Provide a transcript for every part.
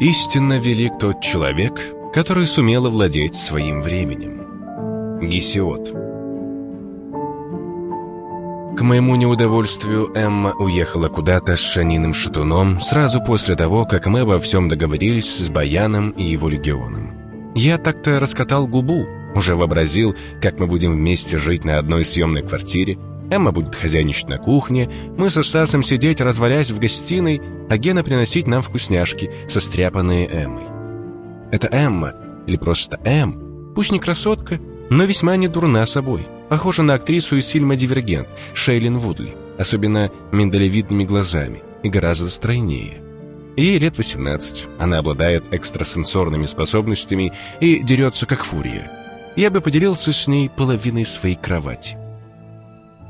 Истинно велик тот человек, который сумел овладеть своим временем. Гесиод. К моему неудовольствию Эмма уехала куда-то с Шаниным Шатуном сразу после того, как мы обо всем договорились с Баяном и его легионом. Я так-то раскатал губу, уже вообразил, как мы будем вместе жить на одной съемной квартире, Эмма будет хозяйничать на кухне, мы со Стасом сидеть, развалясь в гостиной, а Гена приносить нам вкусняшки, состряпанные Эммой. Это Эмма, или просто Эм, пусть не красотка, но весьма не дурна собой. Похожа на актрису из фильма «Дивергент» Шейлин Вудли, особенно миндалевидными глазами, и гораздо стройнее. Ей лет 18, она обладает экстрасенсорными способностями и дерется как фурия. Я бы поделился с ней половиной своей кровати.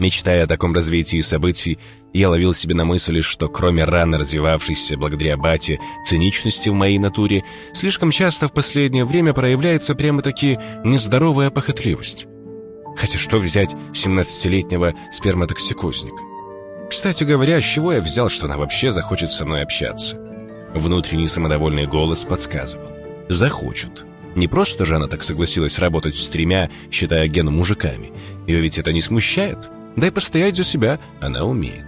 Мечтая о таком развитии событий, я ловил себе на мысли, что кроме рано развивавшейся благодаря бате циничности в моей натуре, слишком часто в последнее время проявляется прямо-таки нездоровая похотливость. Хотя что взять 17-летнего сперматоксикозника? Кстати говоря, с чего я взял, что она вообще захочет со мной общаться? Внутренний самодовольный голос подсказывал. Захочет. Не просто же она так согласилась работать с тремя, считая Гену мужиками. Ее ведь это не смущает? Да и постоять за себя она умеет.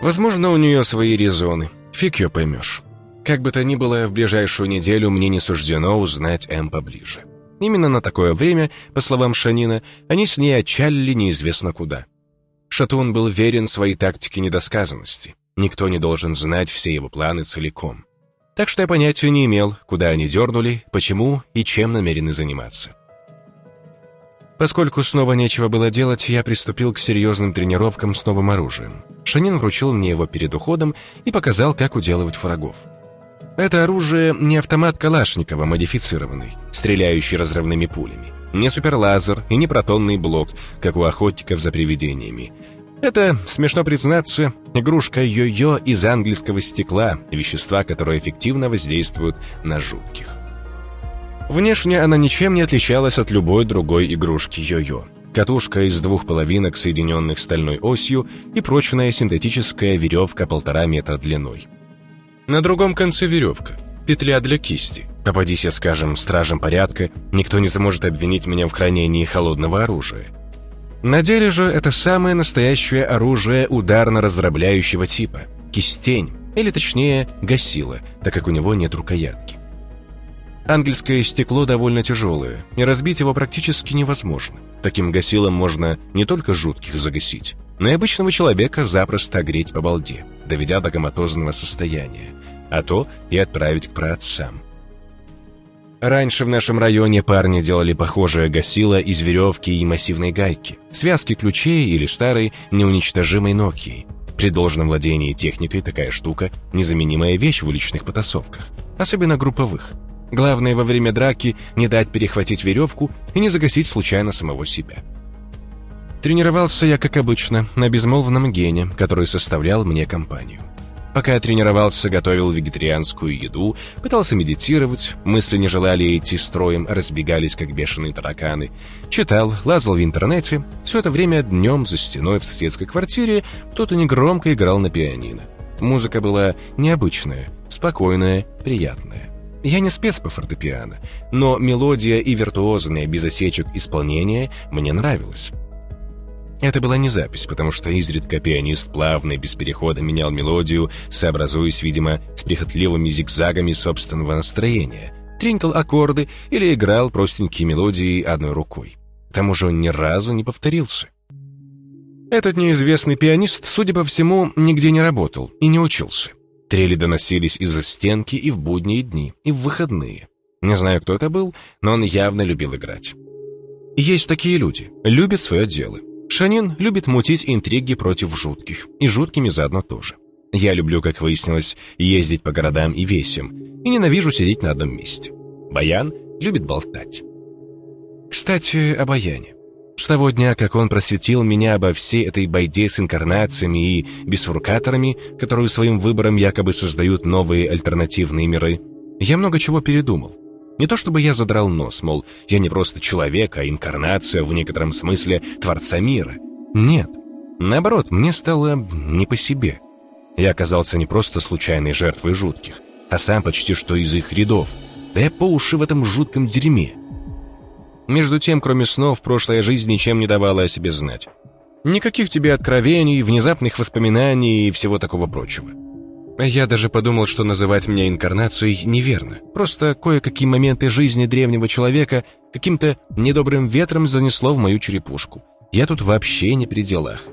Возможно, у нее свои резоны. Фиг ее поймешь. Как бы то ни было, в ближайшую неделю мне не суждено узнать М поближе. Именно на такое время, по словам Шанина, они с ней отчалили неизвестно куда. Шатун был верен своей тактике недосказанности. Никто не должен знать все его планы целиком. Так что я понятия не имел, куда они дернули, почему и чем намерены заниматься. Поскольку снова нечего было делать, я приступил к серьезным тренировкам с новым оружием. Шанин вручил мне его перед уходом и показал, как уделывать врагов. Это оружие не автомат Калашникова, модифицированный, стреляющий разрывными пулями, не суперлазер и не протонный блок, как у охотников за привидениями. Это, смешно признаться, игрушка йо-йо из английского стекла, вещества, которые эффективно воздействуют на жутких. Внешне она ничем не отличалась от любой другой игрушки йо-йо. Катушка из двух половинок, соединенных стальной осью, и прочная синтетическая веревка полтора метра длиной. На другом конце веревка, петля для кисти. Попадись я, скажем, стражем порядка, никто не сможет обвинить меня в хранении холодного оружия. На деле же это самое настоящее оружие ударно-раздрабляющего типа – кистень, или точнее гасила, так как у него нет рукоятки. Ангельское стекло довольно тяжелое, и разбить его практически невозможно. Таким гасилом можно не только жутких загасить, но и обычного человека запросто огреть по балде, доведя до коматозного состояния, а то и отправить к праотцам. Раньше в нашем районе парни делали похожее гасило из веревки и массивной гайки, связки ключей или старой неуничтожимой Nokia. При должном владении техникой такая штука – незаменимая вещь в уличных потасовках, особенно групповых – Главное во время драки не дать перехватить веревку и не загасить случайно самого себя. Тренировался я, как обычно, на безмолвном гене, который составлял мне компанию. Пока я тренировался, готовил вегетарианскую еду, пытался медитировать, мысли не желали идти строем, разбегались, как бешеные тараканы. Читал, лазал в интернете. Все это время днем за стеной в соседской квартире кто-то негромко играл на пианино. Музыка была необычная, спокойная, приятная. Я не спец по фортепиано, но мелодия и виртуозное без осечек исполнение мне нравилось. Это была не запись, потому что изредка пианист плавно и без перехода менял мелодию, сообразуясь, видимо, с прихотливыми зигзагами собственного настроения, тринкал аккорды или играл простенькие мелодии одной рукой. К тому же он ни разу не повторился. Этот неизвестный пианист, судя по всему, нигде не работал и не учился. Трели доносились из-за стенки и в будние дни, и в выходные. Не знаю, кто это был, но он явно любил играть. Есть такие люди, любят свое дело. Шанин любит мутить интриги против жутких, и жуткими заодно тоже. Я люблю, как выяснилось, ездить по городам и весям, и ненавижу сидеть на одном месте. Баян любит болтать. Кстати, о Баяне. Того дня, как он просветил меня обо всей этой байде с инкарнациями и бисфуркаторами, которую своим выбором якобы создают новые альтернативные миры, я много чего передумал. Не то чтобы я задрал нос, мол, я не просто человек, а инкарнация в некотором смысле Творца мира. Нет. Наоборот, мне стало не по себе. Я оказался не просто случайной жертвой жутких. а сам почти что из их рядов. Да я по уши в этом жутком дерьме. Между тем, кроме снов, прошлая жизнь ничем не давала о себе знать. Никаких тебе откровений, внезапных воспоминаний и всего такого прочего. Я даже подумал, что называть меня инкарнацией неверно. Просто кое-какие моменты жизни древнего человека каким-то недобрым ветром занесло в мою черепушку. Я тут вообще не при делах.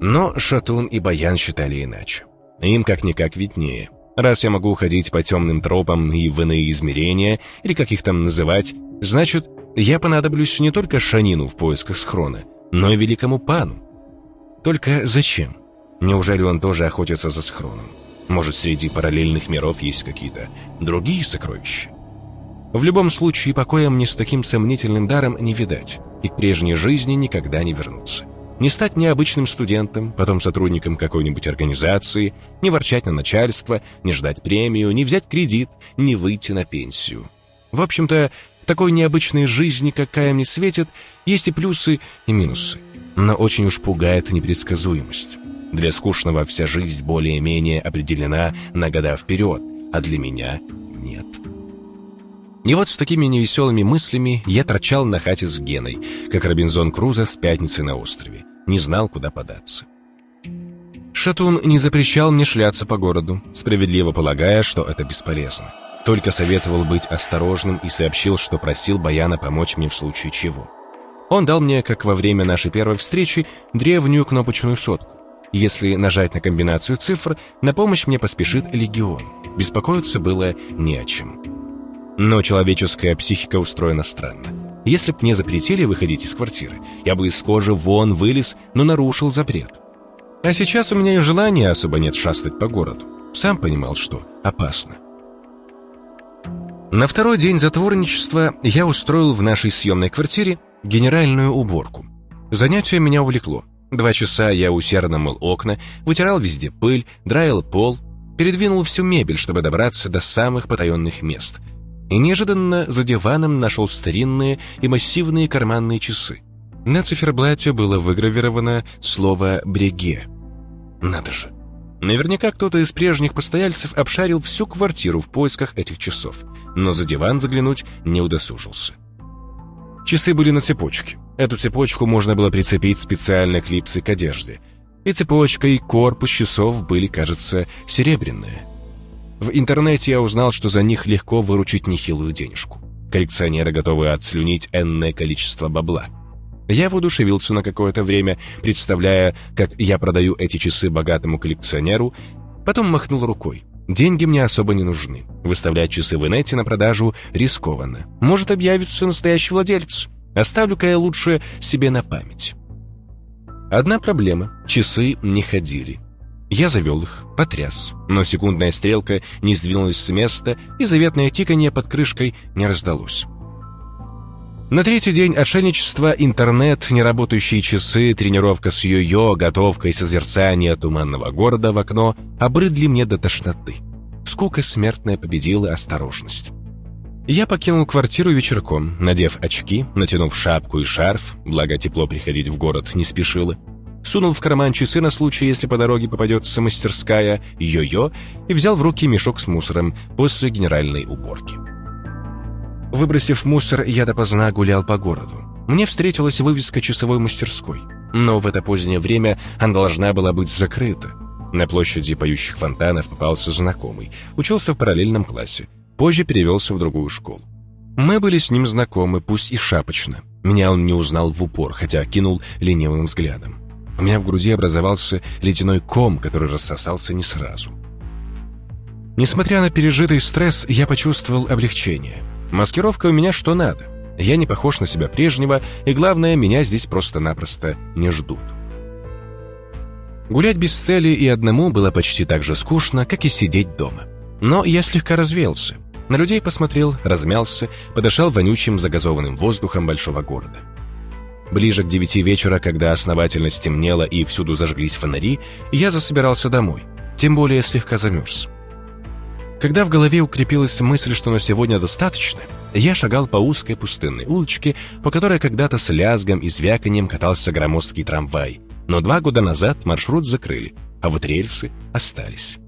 Но Шатун и Баян считали иначе. Им как-никак виднее. Раз я могу ходить по темным тропам и в иные измерения, или как их там называть, значит, я понадоблюсь не только Шанину в поисках схрона, но и великому пану. Только зачем? Неужели он тоже охотится за схроном? Может, среди параллельных миров есть какие-то другие сокровища? В любом случае, покоя мне с таким сомнительным даром не видать, и к прежней жизни никогда не вернуться. Не стать необычным студентом, потом сотрудником какой-нибудь организации, не ворчать на начальство, не ждать премию, не взять кредит, не выйти на пенсию. В общем-то, в такой необычной жизни, какая мне светит, есть и плюсы, и минусы. Но очень уж пугает непредсказуемость. Для скучного вся жизнь более-менее определена на года вперед, а для меня нет. И вот с такими невеселыми мыслями я торчал на хате с Геной, как Робинзон Крузо с пятницы на острове. Не знал, куда податься. Шатун не запрещал мне шляться по городу, справедливо полагая, что это бесполезно. Только советовал быть осторожным и сообщил, что просил Баяна помочь мне в случае чего. Он дал мне, как во время нашей первой встречи, древнюю кнопочную сотку. Если нажать на комбинацию цифр, на помощь мне поспешит легион. Беспокоиться было не о чем. Но человеческая психика устроена странно. Если б мне запретили выходить из квартиры, я бы из кожи вон вылез, но нарушил запрет. А сейчас у меня и желания особо нет шастать по городу. Сам понимал, что опасно. На второй день затворничества я устроил в нашей съемной квартире генеральную уборку. Занятие меня увлекло. Два часа я усердно мыл окна, вытирал везде пыль, драил пол, передвинул всю мебель, чтобы добраться до самых потаенных мест — и неожиданно за диваном нашел старинные и массивные карманные часы. На циферблате было выгравировано слово «бреге». Надо же. Наверняка кто-то из прежних постояльцев обшарил всю квартиру в поисках этих часов, но за диван заглянуть не удосужился. Часы были на цепочке. Эту цепочку можно было прицепить специально клипсы к одежде. И цепочка, и корпус часов были, кажется, серебряные. В интернете я узнал, что за них легко выручить нехилую денежку. Коллекционеры готовы отслюнить энное количество бабла. Я воодушевился на какое-то время, представляя, как я продаю эти часы богатому коллекционеру, потом махнул рукой. Деньги мне особо не нужны. Выставлять часы в инете на продажу рискованно. Может объявиться настоящий владелец. Оставлю-ка я лучше себе на память. Одна проблема. Часы не ходили. Я завел их, потряс, но секундная стрелка не сдвинулась с места, и заветное тиканье под крышкой не раздалось. На третий день отшельничества интернет, неработающие часы, тренировка с йо-йо, готовка и созерцание туманного города в окно обрыдли мне до тошноты. Скука смертная победила осторожность. Я покинул квартиру вечерком, надев очки, натянув шапку и шарф, благо тепло приходить в город не спешило, сунул в карман часы на случай, если по дороге попадется мастерская «Йо-Йо» и взял в руки мешок с мусором после генеральной уборки. Выбросив мусор, я допоздна гулял по городу. Мне встретилась вывеска часовой мастерской, но в это позднее время она должна была быть закрыта. На площади поющих фонтанов попался знакомый, учился в параллельном классе, позже перевелся в другую школу. Мы были с ним знакомы, пусть и шапочно. Меня он не узнал в упор, хотя кинул ленивым взглядом. У меня в груди образовался ледяной ком, который рассосался не сразу. Несмотря на пережитый стресс, я почувствовал облегчение. Маскировка у меня что надо. Я не похож на себя прежнего, и главное, меня здесь просто-напросто не ждут. Гулять без цели и одному было почти так же скучно, как и сидеть дома. Но я слегка развеялся. На людей посмотрел, размялся, подышал вонючим загазованным воздухом большого города. Ближе к девяти вечера, когда основательно стемнело и всюду зажглись фонари, я засобирался домой, тем более слегка замерз. Когда в голове укрепилась мысль, что на сегодня достаточно, я шагал по узкой пустынной улочке, по которой когда-то с лязгом и звяканием катался громоздкий трамвай. Но два года назад маршрут закрыли, а вот рельсы остались.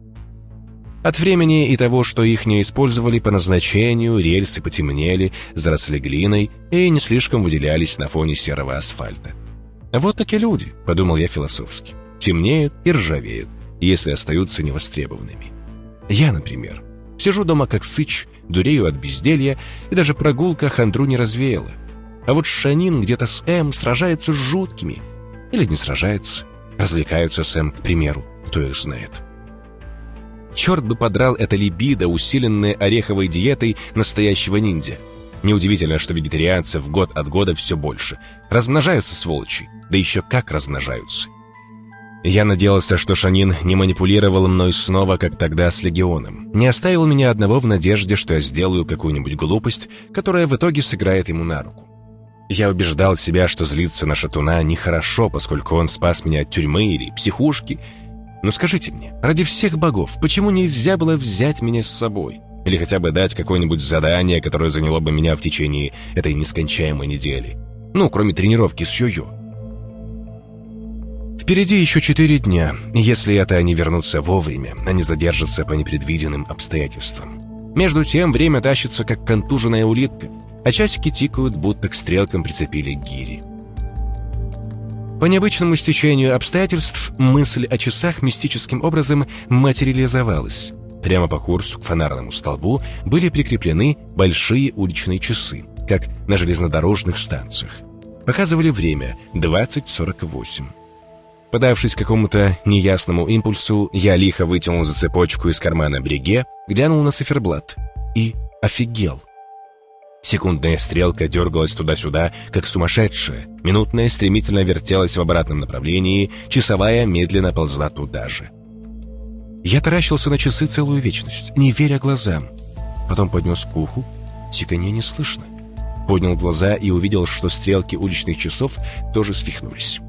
От времени и того, что их не использовали по назначению, рельсы потемнели, заросли глиной и не слишком выделялись на фоне серого асфальта. «Вот такие люди», — подумал я философски, — «темнеют и ржавеют, если остаются невостребованными». Я, например, сижу дома как сыч, дурею от безделья, и даже прогулка хандру не развеяла. А вот Шанин где-то с М сражается с жуткими. Или не сражается, развлекаются с М, к примеру, кто их знает. Черт бы подрал это либидо, усиленное ореховой диетой настоящего ниндзя. Неудивительно, что вегетарианцев год от года все больше. Размножаются сволочи, да еще как размножаются. Я надеялся, что Шанин не манипулировал мной снова, как тогда с Легионом. Не оставил меня одного в надежде, что я сделаю какую-нибудь глупость, которая в итоге сыграет ему на руку. Я убеждал себя, что злиться на Шатуна нехорошо, поскольку он спас меня от тюрьмы или психушки. Но скажите мне, ради всех богов, почему нельзя было взять меня с собой? Или хотя бы дать какое-нибудь задание, которое заняло бы меня в течение этой нескончаемой недели? Ну, кроме тренировки с йо-йо. Впереди еще четыре дня, если это они вернутся вовремя, а не задержатся по непредвиденным обстоятельствам. Между тем время тащится, как контуженная улитка, а часики тикают, будто к стрелкам прицепили гири. По необычному стечению обстоятельств мысль о часах мистическим образом материализовалась. Прямо по курсу к фонарному столбу были прикреплены большие уличные часы, как на железнодорожных станциях. Показывали время 20.48. Подавшись какому-то неясному импульсу, я лихо вытянул за цепочку из кармана бреге, глянул на циферблат и офигел. Секундная стрелка дергалась туда-сюда, как сумасшедшая. Минутная стремительно вертелась в обратном направлении, часовая медленно ползла туда же. Я таращился на часы целую вечность, не веря глазам. Потом поднес к уху, тиканье не слышно. Поднял глаза и увидел, что стрелки уличных часов тоже свихнулись.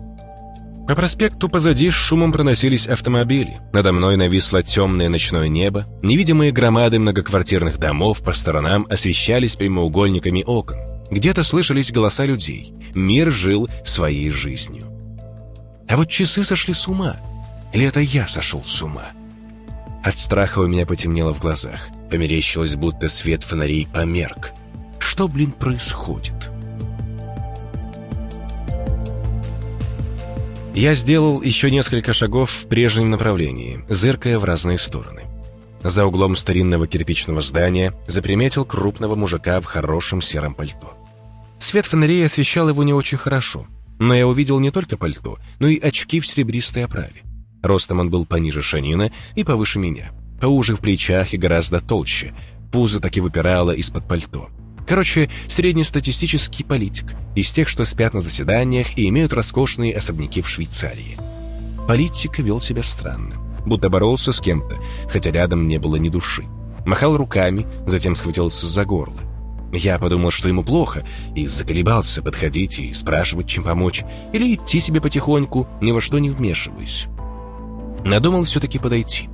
По проспекту позади с шумом проносились автомобили. Надо мной нависло темное ночное небо. Невидимые громады многоквартирных домов по сторонам освещались прямоугольниками окон. Где-то слышались голоса людей. Мир жил своей жизнью. А вот часы сошли с ума. Или это я сошел с ума? От страха у меня потемнело в глазах. Померещилось, будто свет фонарей померк. Что, блин, происходит?» Я сделал еще несколько шагов в прежнем направлении, зыркая в разные стороны. За углом старинного кирпичного здания заприметил крупного мужика в хорошем сером пальто. Свет фонарей освещал его не очень хорошо, но я увидел не только пальто, но и очки в серебристой оправе. Ростом он был пониже Шанина и повыше меня, поуже в плечах и гораздо толще, пузо так и выпирало из-под пальто. Короче, среднестатистический политик, из тех, что спят на заседаниях и имеют роскошные особняки в Швейцарии. Политик вел себя странно, будто боролся с кем-то, хотя рядом не было ни души. Махал руками, затем схватился за горло. Я подумал, что ему плохо, и заколебался подходить и спрашивать, чем помочь, или идти себе потихоньку, ни во что не вмешиваясь. Надумал все-таки подойти.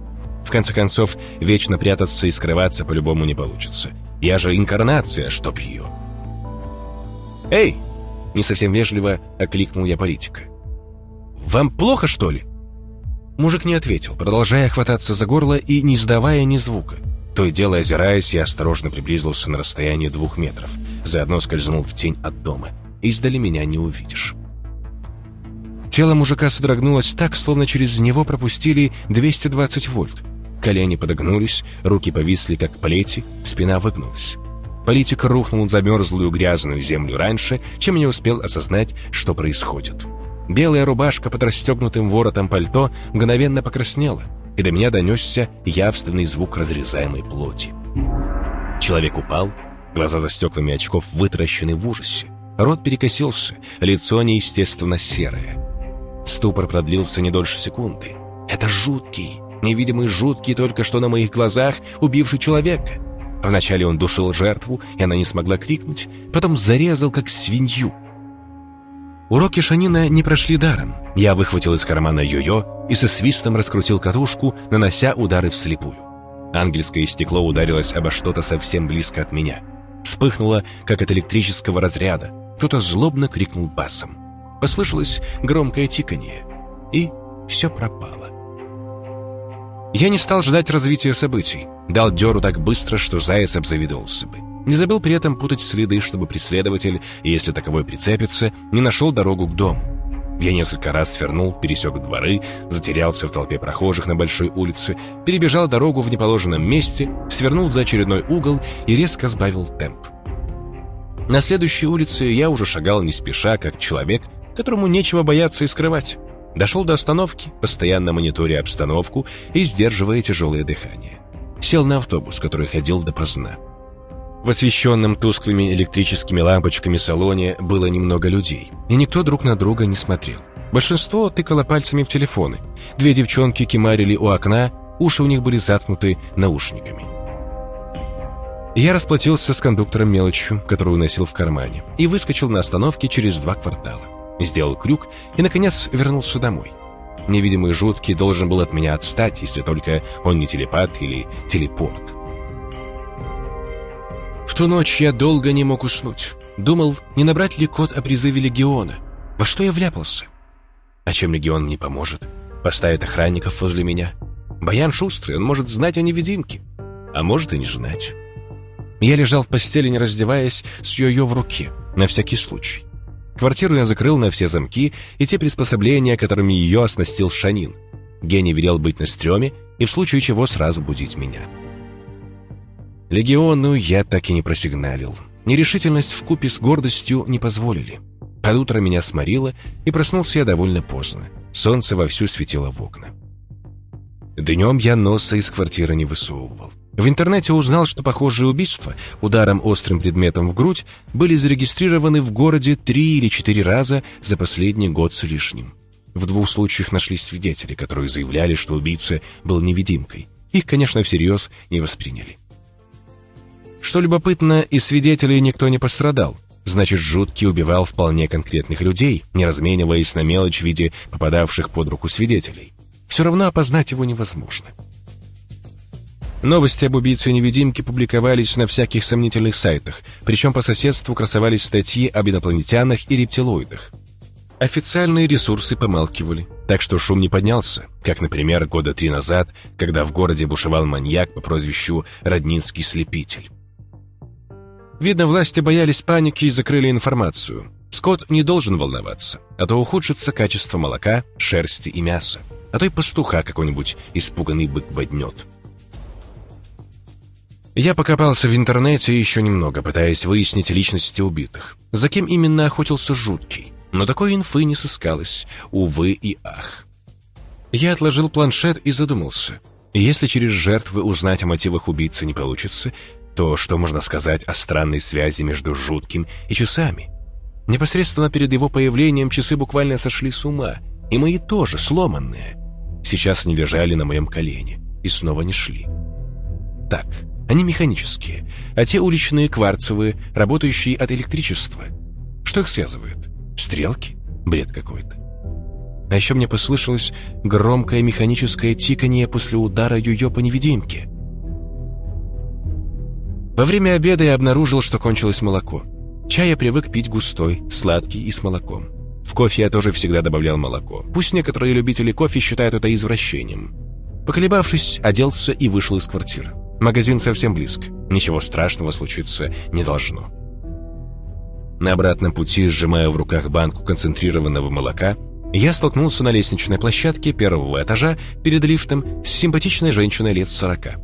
В конце концов, вечно прятаться и скрываться по-любому не получится. Я же инкарнация, чтоб ее. «Эй!» — не совсем вежливо окликнул я политика. «Вам плохо, что ли?» Мужик не ответил, продолжая хвататься за горло и не издавая ни звука. То и дело озираясь, я осторожно приблизился на расстояние двух метров. Заодно скользнул в тень от дома. Издали меня не увидишь. Тело мужика содрогнулось так, словно через него пропустили 220 вольт. Колени подогнулись, руки повисли, как плети, спина выгнулась. Политик рухнул за мерзлую грязную землю раньше, чем не успел осознать, что происходит. Белая рубашка под расстегнутым воротом пальто мгновенно покраснела, и до меня донесся явственный звук разрезаемой плоти. Человек упал, глаза за стеклами очков вытаращены в ужасе. Рот перекосился, лицо неестественно серое. Ступор продлился не дольше секунды. Это жуткий, невидимый жуткий только что на моих глазах убивший человека. Вначале он душил жертву, и она не смогла крикнуть, потом зарезал, как свинью. Уроки Шанина не прошли даром. Я выхватил из кармана йо-йо и со свистом раскрутил катушку, нанося удары вслепую. Ангельское стекло ударилось обо что-то совсем близко от меня. Вспыхнуло, как от электрического разряда. Кто-то злобно крикнул басом. Послышалось громкое тиканье, и все пропало. Я не стал ждать развития событий. Дал дёру так быстро, что заяц обзавидовался бы. Не забыл при этом путать следы, чтобы преследователь, если таковой прицепится, не нашел дорогу к дому. Я несколько раз свернул, пересек дворы, затерялся в толпе прохожих на большой улице, перебежал дорогу в неположенном месте, свернул за очередной угол и резко сбавил темп. На следующей улице я уже шагал не спеша, как человек, которому нечего бояться и скрывать. Дошел до остановки, постоянно мониторя обстановку и сдерживая тяжелое дыхание. Сел на автобус, который ходил допоздна. В освещенном тусклыми электрическими лампочками салоне было немного людей, и никто друг на друга не смотрел. Большинство тыкало пальцами в телефоны. Две девчонки кемарили у окна, уши у них были заткнуты наушниками. Я расплатился с кондуктором мелочью, которую носил в кармане, и выскочил на остановке через два квартала. Сделал крюк и, наконец, вернулся домой. Невидимый жуткий должен был от меня отстать, если только он не телепат или телепорт. В ту ночь я долго не мог уснуть. Думал, не набрать ли код о призыве Легиона. Во что я вляпался? А чем Легион мне поможет? Поставит охранников возле меня. Баян шустрый, он может знать о невидимке. А может и не знать. Я лежал в постели, не раздеваясь, с ее в руке, на всякий случай. Квартиру я закрыл на все замки и те приспособления, которыми ее оснастил Шанин. Гений велел быть на стреме и в случае чего сразу будить меня. Легиону я так и не просигналил. Нерешительность в купе с гордостью не позволили. Под утро меня сморило, и проснулся я довольно поздно. Солнце вовсю светило в окна. Днем я носа из квартиры не высовывал. В интернете узнал, что похожие убийства ударом острым предметом в грудь были зарегистрированы в городе три или четыре раза за последний год с лишним. В двух случаях нашлись свидетели, которые заявляли, что убийца был невидимкой. Их, конечно, всерьез не восприняли. Что любопытно, из свидетелей никто не пострадал. Значит, жуткий убивал вполне конкретных людей, не размениваясь на мелочь в виде попадавших под руку свидетелей. Все равно опознать его невозможно. Новости об убийце-невидимке публиковались на всяких сомнительных сайтах, причем по соседству красовались статьи об инопланетянах и рептилоидах. Официальные ресурсы помалкивали, так что шум не поднялся, как, например, года три назад, когда в городе бушевал маньяк по прозвищу Роднинский Слепитель. Видно, власти боялись паники и закрыли информацию. Скот не должен волноваться, а то ухудшится качество молока, шерсти и мяса. А то и пастуха какой-нибудь испуганный бык боднет. Я покопался в интернете еще немного, пытаясь выяснить личности убитых. За кем именно охотился Жуткий. Но такой инфы не сыскалось. Увы и ах. Я отложил планшет и задумался. Если через жертвы узнать о мотивах убийцы не получится, то что можно сказать о странной связи между жутким и часами? Непосредственно перед его появлением часы буквально сошли с ума, и мои тоже сломанные. Сейчас они лежали на моем колене и снова не шли. Так, они механические, а те уличные кварцевые, работающие от электричества. Что их связывает? Стрелки? Бред какой-то. А еще мне послышалось громкое механическое тиканье после удара йо-йо по невидимке. Во время обеда я обнаружил, что кончилось молоко. Чай я привык пить густой, сладкий и с молоком. В кофе я тоже всегда добавлял молоко. Пусть некоторые любители кофе считают это извращением. Поколебавшись, оделся и вышел из квартиры. Магазин совсем близко. Ничего страшного случиться не должно. На обратном пути, сжимая в руках банку концентрированного молока, я столкнулся на лестничной площадке первого этажа перед лифтом с симпатичной женщиной лет сорока.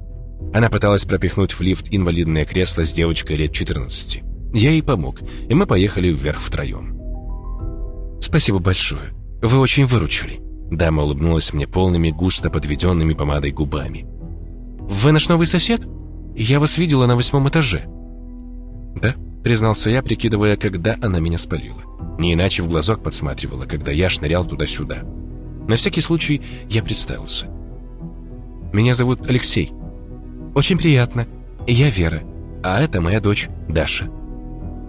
Она пыталась пропихнуть в лифт инвалидное кресло с девочкой лет 14. Я ей помог, и мы поехали вверх втроем. «Спасибо большое. Вы очень выручили». Дама улыбнулась мне полными, густо подведенными помадой губами. «Вы наш новый сосед? Я вас видела на восьмом этаже». «Да», — признался я, прикидывая, когда она меня спалила. Не иначе в глазок подсматривала, когда я шнырял туда-сюда. На всякий случай я представился. «Меня зовут Алексей. «Очень приятно. Я Вера, а это моя дочь Даша».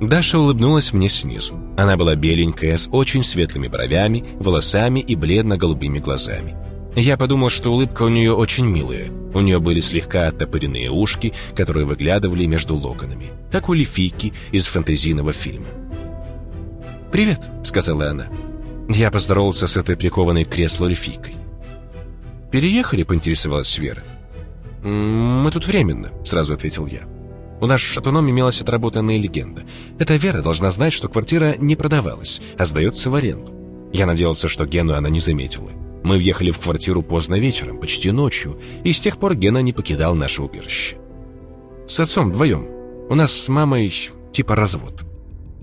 Даша улыбнулась мне снизу. Она была беленькая, с очень светлыми бровями, волосами и бледно-голубыми глазами. Я подумал, что улыбка у нее очень милая. У нее были слегка оттопыренные ушки, которые выглядывали между локонами, как у Лефики из фэнтезийного фильма. «Привет», — сказала она. Я поздоровался с этой прикованной к креслу Лефикой. «Переехали?» — поинтересовалась Вера. «Мы тут временно», — сразу ответил я. У нас в Шатуном имелась отработанная легенда. Эта Вера должна знать, что квартира не продавалась, а сдается в аренду. Я надеялся, что Гену она не заметила. Мы въехали в квартиру поздно вечером, почти ночью, и с тех пор Гена не покидал наше убежище. С отцом вдвоем. У нас с мамой типа развод.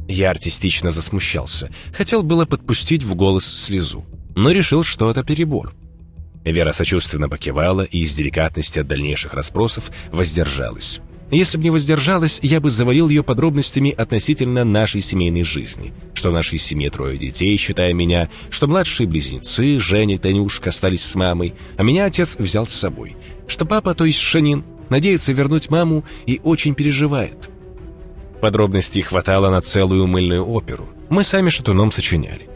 Я артистично засмущался. Хотел было подпустить в голос слезу, но решил, что это перебор. Вера сочувственно покивала и из деликатности от дальнейших расспросов воздержалась. Если бы не воздержалась, я бы завалил ее подробностями относительно нашей семейной жизни. Что в нашей семье трое детей, считая меня, что младшие близнецы, Женя и Танюшка, остались с мамой, а меня отец взял с собой. Что папа, то есть Шанин, надеется вернуть маму и очень переживает. Подробностей хватало на целую мыльную оперу. Мы сами шатуном сочиняли.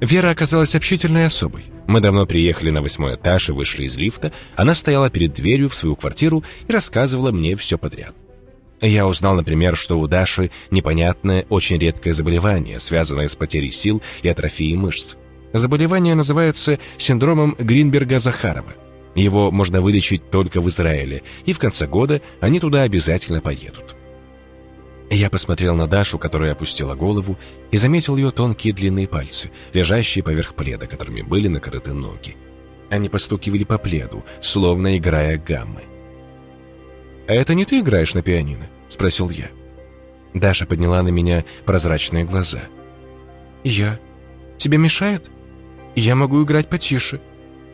Вера оказалась общительной особой. Мы давно приехали на восьмой этаж и вышли из лифта. Она стояла перед дверью в свою квартиру и рассказывала мне все подряд. Я узнал, например, что у Даши непонятное, очень редкое заболевание, связанное с потерей сил и атрофией мышц. Заболевание называется синдромом Гринберга-Захарова. Его можно вылечить только в Израиле, и в конце года они туда обязательно поедут. Я посмотрел на Дашу, которая опустила голову, и заметил ее тонкие длинные пальцы, лежащие поверх пледа, которыми были накрыты ноги. Они постукивали по пледу, словно играя гаммы. «А это не ты играешь на пианино?» — спросил я. Даша подняла на меня прозрачные глаза. «Я? Тебе мешает? Я могу играть потише.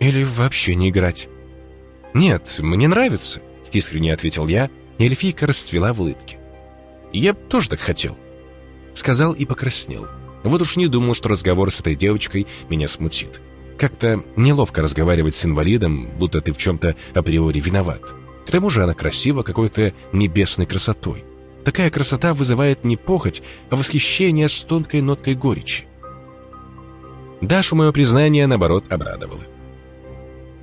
Или вообще не играть?» «Нет, мне нравится», — искренне ответил я, и эльфийка расцвела в улыбке. Я тоже так хотел. Сказал и покраснел. Вот уж не думал, что разговор с этой девочкой меня смутит. Как-то неловко разговаривать с инвалидом, будто ты в чем-то априори виноват. К тому же она красива какой-то небесной красотой. Такая красота вызывает не похоть, а восхищение с тонкой ноткой горечи. Дашу мое признание, наоборот, обрадовало.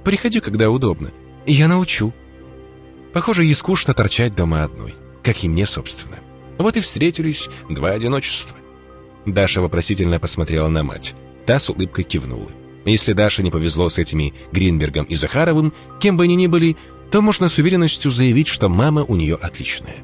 «Приходи, когда удобно. Я научу». Похоже, ей скучно торчать дома одной, как и мне, собственно. Вот и встретились два одиночества. Даша вопросительно посмотрела на мать. Та с улыбкой кивнула. Если Даше не повезло с этими Гринбергом и Захаровым, кем бы они ни были, то можно с уверенностью заявить, что мама у нее отличная.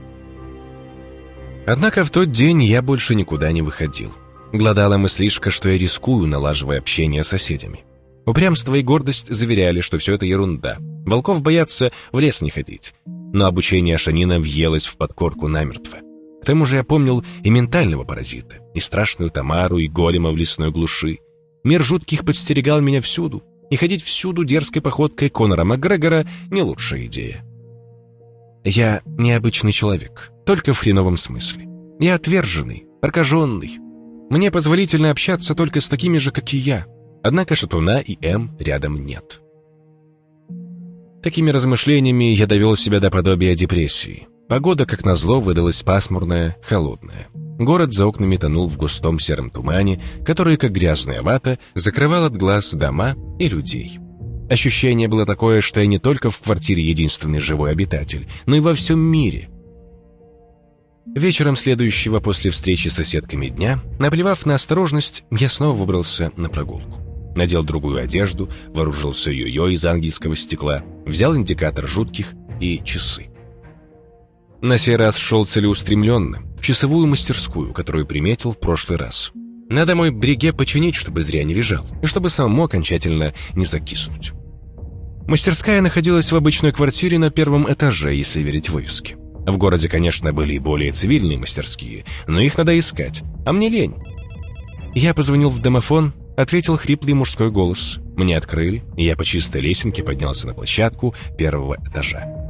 Однако в тот день я больше никуда не выходил. Гладала мыслишка, что я рискую, налаживая общение с соседями. Упрямство и гордость заверяли, что все это ерунда. Волков боятся в лес не ходить. Но обучение Шанина въелось в подкорку намертво. К тому же я помнил и ментального паразита, и страшную Тамару, и голема в лесной глуши. Мир жутких подстерегал меня всюду, и ходить всюду дерзкой походкой Конора Макгрегора — не лучшая идея. Я необычный человек, только в хреновом смысле. Я отверженный, прокаженный. Мне позволительно общаться только с такими же, как и я. Однако Шатуна и М рядом нет. Такими размышлениями я довел себя до подобия депрессии. Погода, как назло, выдалась пасмурная, холодная. Город за окнами тонул в густом сером тумане, который, как грязная вата, закрывал от глаз дома и людей. Ощущение было такое, что я не только в квартире единственный живой обитатель, но и во всем мире. Вечером следующего после встречи с соседками дня, наплевав на осторожность, я снова выбрался на прогулку. Надел другую одежду, вооружился йо-йо из ангельского стекла, взял индикатор жутких и часы. На сей раз шел целеустремленно, в часовую мастерскую, которую приметил в прошлый раз. Надо мой бреге починить, чтобы зря не лежал, и чтобы самому окончательно не закиснуть. Мастерская находилась в обычной квартире на первом этаже, если верить вывеске. В городе, конечно, были и более цивильные мастерские, но их надо искать, а мне лень. Я позвонил в домофон, ответил хриплый мужской голос. Мне открыли, и я по чистой лесенке поднялся на площадку первого этажа.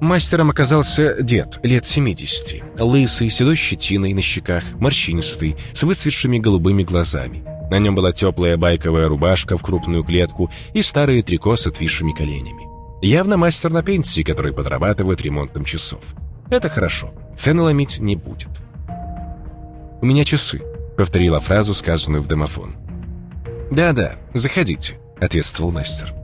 Мастером оказался дед, лет 70, лысый, седой щетиной на щеках, морщинистый, с выцветшими голубыми глазами. На нем была теплая байковая рубашка в крупную клетку и старые трико с отвисшими коленями. Явно мастер на пенсии, который подрабатывает ремонтом часов. Это хорошо, цены ломить не будет. «У меня часы», — повторила фразу, сказанную в домофон. «Да-да, заходите», — ответствовал мастер.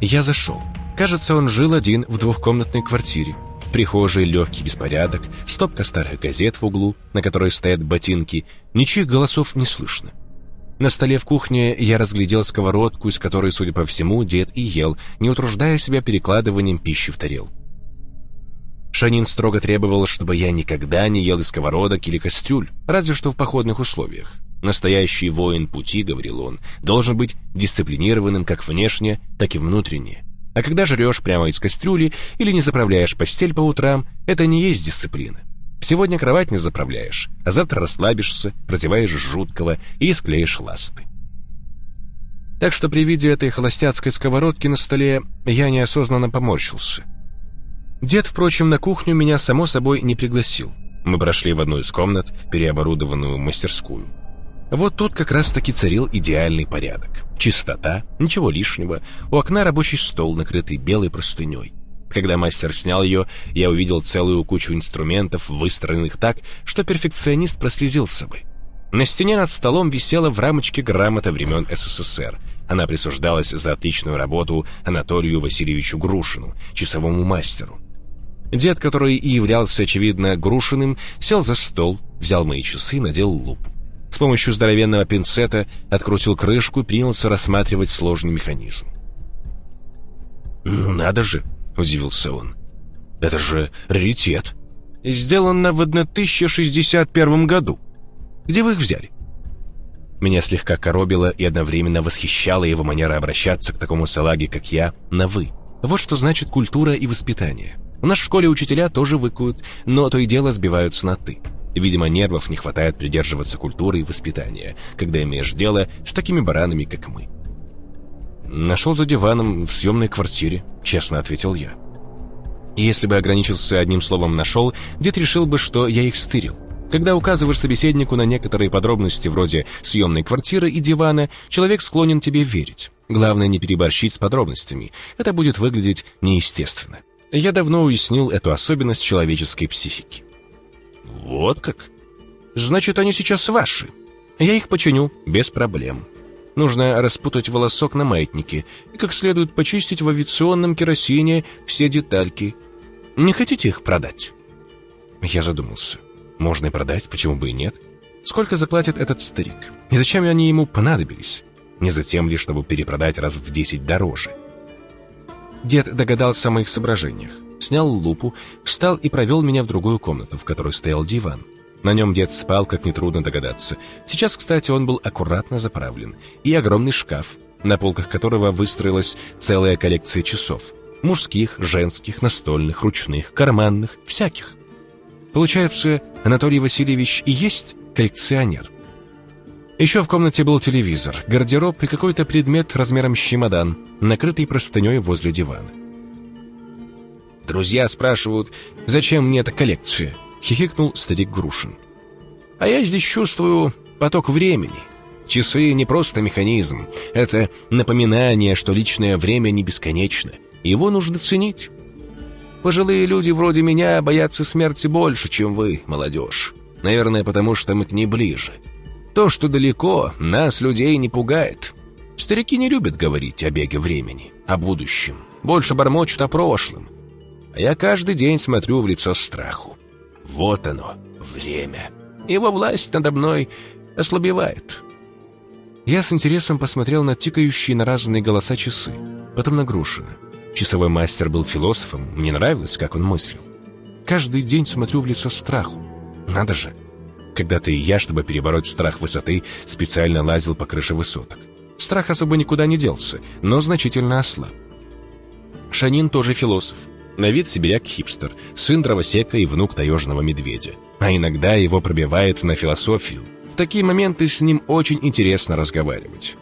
Я зашел. Кажется, он жил один в двухкомнатной квартире. В прихожей легкий беспорядок, стопка старых газет в углу, на которой стоят ботинки, ничьих голосов не слышно. На столе в кухне я разглядел сковородку, из которой, судя по всему, дед и ел, не утруждая себя перекладыванием пищи в тарелку. Шанин строго требовал, чтобы я никогда не ел из сковородок или кастрюль, разве что в походных условиях. Настоящий воин пути, говорил он, должен быть дисциплинированным как внешне, так и внутренне. А когда жрешь прямо из кастрюли или не заправляешь постель по утрам, это не есть дисциплина. Сегодня кровать не заправляешь, а завтра расслабишься, прозеваешь жуткого и склеишь ласты. Так что при виде этой холостяцкой сковородки на столе я неосознанно поморщился. Дед, впрочем, на кухню меня, само собой, не пригласил. Мы прошли в одну из комнат, переоборудованную мастерскую. Вот тут как раз-таки царил идеальный порядок. Чистота, ничего лишнего, у окна рабочий стол, накрытый белой простыней. Когда мастер снял ее, я увидел целую кучу инструментов, выстроенных так, что перфекционист прослезился бы. На стене над столом висела в рамочке грамота времен СССР. Она присуждалась за отличную работу Анатолию Васильевичу Грушину, часовому мастеру. Дед, который и являлся, очевидно, Грушиным, сел за стол, взял мои часы, надел лупу. Помощью здоровенного пинцета открутил крышку и принялся рассматривать сложный механизм. «Ну надо же!» — удивился он. «Это же раритет. Сделано в 1061 году. Где вы их взяли?» Меня слегка коробило и одновременно восхищала его манера обращаться к такому салаге, как я, на «вы». Вот что значит культура и воспитание. У нас в школе учителя тоже выкуют, но то и дело сбиваются на «ты». Видимо, нервов не хватает придерживаться культуры и воспитания, когда имеешь дело с такими баранами, как мы. «Нашел за диваном в съемной квартире», — честно ответил я. Если бы ограничился одним словом «нашел», дед решил бы, что я их стырил. Когда указываешь собеседнику на некоторые подробности вроде съемной квартиры и дивана, человек склонен тебе верить. Главное не переборщить с подробностями. Это будет выглядеть неестественно. Я давно уяснил эту особенность человеческой психики. «Вот как? Значит, они сейчас ваши. Я их починю без проблем. Нужно распутать волосок на маятнике и как следует почистить в авиационном керосине все детальки. Не хотите их продать?» Я задумался. Можно и продать, почему бы и нет? Сколько заплатит этот старик? И зачем они ему понадобились? Не затем ли, чтобы перепродать раз в десять дороже? Дед догадался о моих соображениях снял лупу, встал и провел меня в другую комнату, в которой стоял диван. На нем дед спал, как нетрудно догадаться. Сейчас, кстати, он был аккуратно заправлен. И огромный шкаф, на полках которого выстроилась целая коллекция часов. Мужских, женских, настольных, ручных, карманных, всяких. Получается, Анатолий Васильевич и есть коллекционер. Еще в комнате был телевизор, гардероб и какой-то предмет размером с чемодан, накрытый простыней возле дивана. Друзья спрашивают, зачем мне эта коллекция?» — хихикнул старик Грушин. «А я здесь чувствую поток времени. Часы не просто механизм. Это напоминание, что личное время не бесконечно. Его нужно ценить. Пожилые люди вроде меня боятся смерти больше, чем вы, молодежь. Наверное, потому что мы к ней ближе. То, что далеко, нас, людей, не пугает. Старики не любят говорить о беге времени, о будущем. Больше бормочут о прошлом. А я каждый день смотрю в лицо страху. Вот оно, время. Его власть надо мной ослабевает. Я с интересом посмотрел на тикающие на разные голоса часы, потом на Грушина. Часовой мастер был философом, мне нравилось, как он мыслил. Каждый день смотрю в лицо страху. Надо же. Когда-то и я, чтобы перебороть страх высоты, специально лазил по крыше высоток. Страх особо никуда не делся, но значительно ослаб. Шанин тоже философ. На вид сибиряк-хипстер, сын дровосека и внук таежного медведя. А иногда его пробивает на философию. В такие моменты с ним очень интересно разговаривать.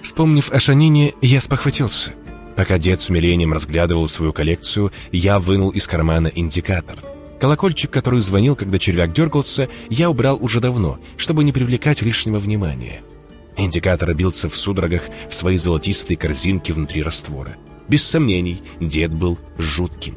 Вспомнив о Шанине, я спохватился. Пока дед с умилением разглядывал свою коллекцию, я вынул из кармана индикатор. Колокольчик, который звонил, когда червяк дергался, я убрал уже давно, чтобы не привлекать лишнего внимания. Индикатор бился в судорогах в своей золотистой корзинке внутри раствора. Без сомнений, дед был жутким.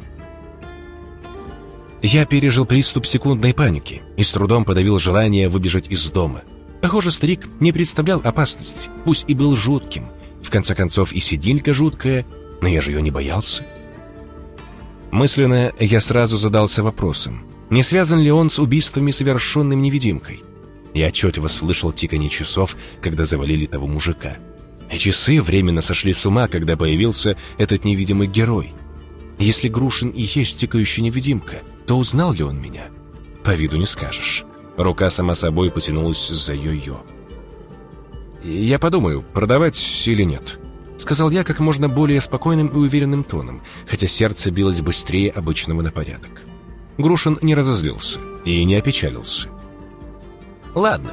Я пережил приступ секундной паники и с трудом подавил желание выбежать из дома. Похоже, старик не представлял опасности, пусть и был жутким. В конце концов, и сиделька жуткая, но я же ее не боялся. Мысленно я сразу задался вопросом, не связан ли он с убийствами, совершенным невидимкой. Я отчетливо слышал тиканье часов, когда завалили того мужика. И часы временно сошли с ума, когда появился этот невидимый герой. Если Грушин и есть тикающая невидимка, то узнал ли он меня? По виду не скажешь. Рука сама собой потянулась за йо-йо. «Я подумаю, продавать или нет», — сказал я как можно более спокойным и уверенным тоном, хотя сердце билось быстрее обычного на порядок. Грушин не разозлился и не опечалился. «Ладно,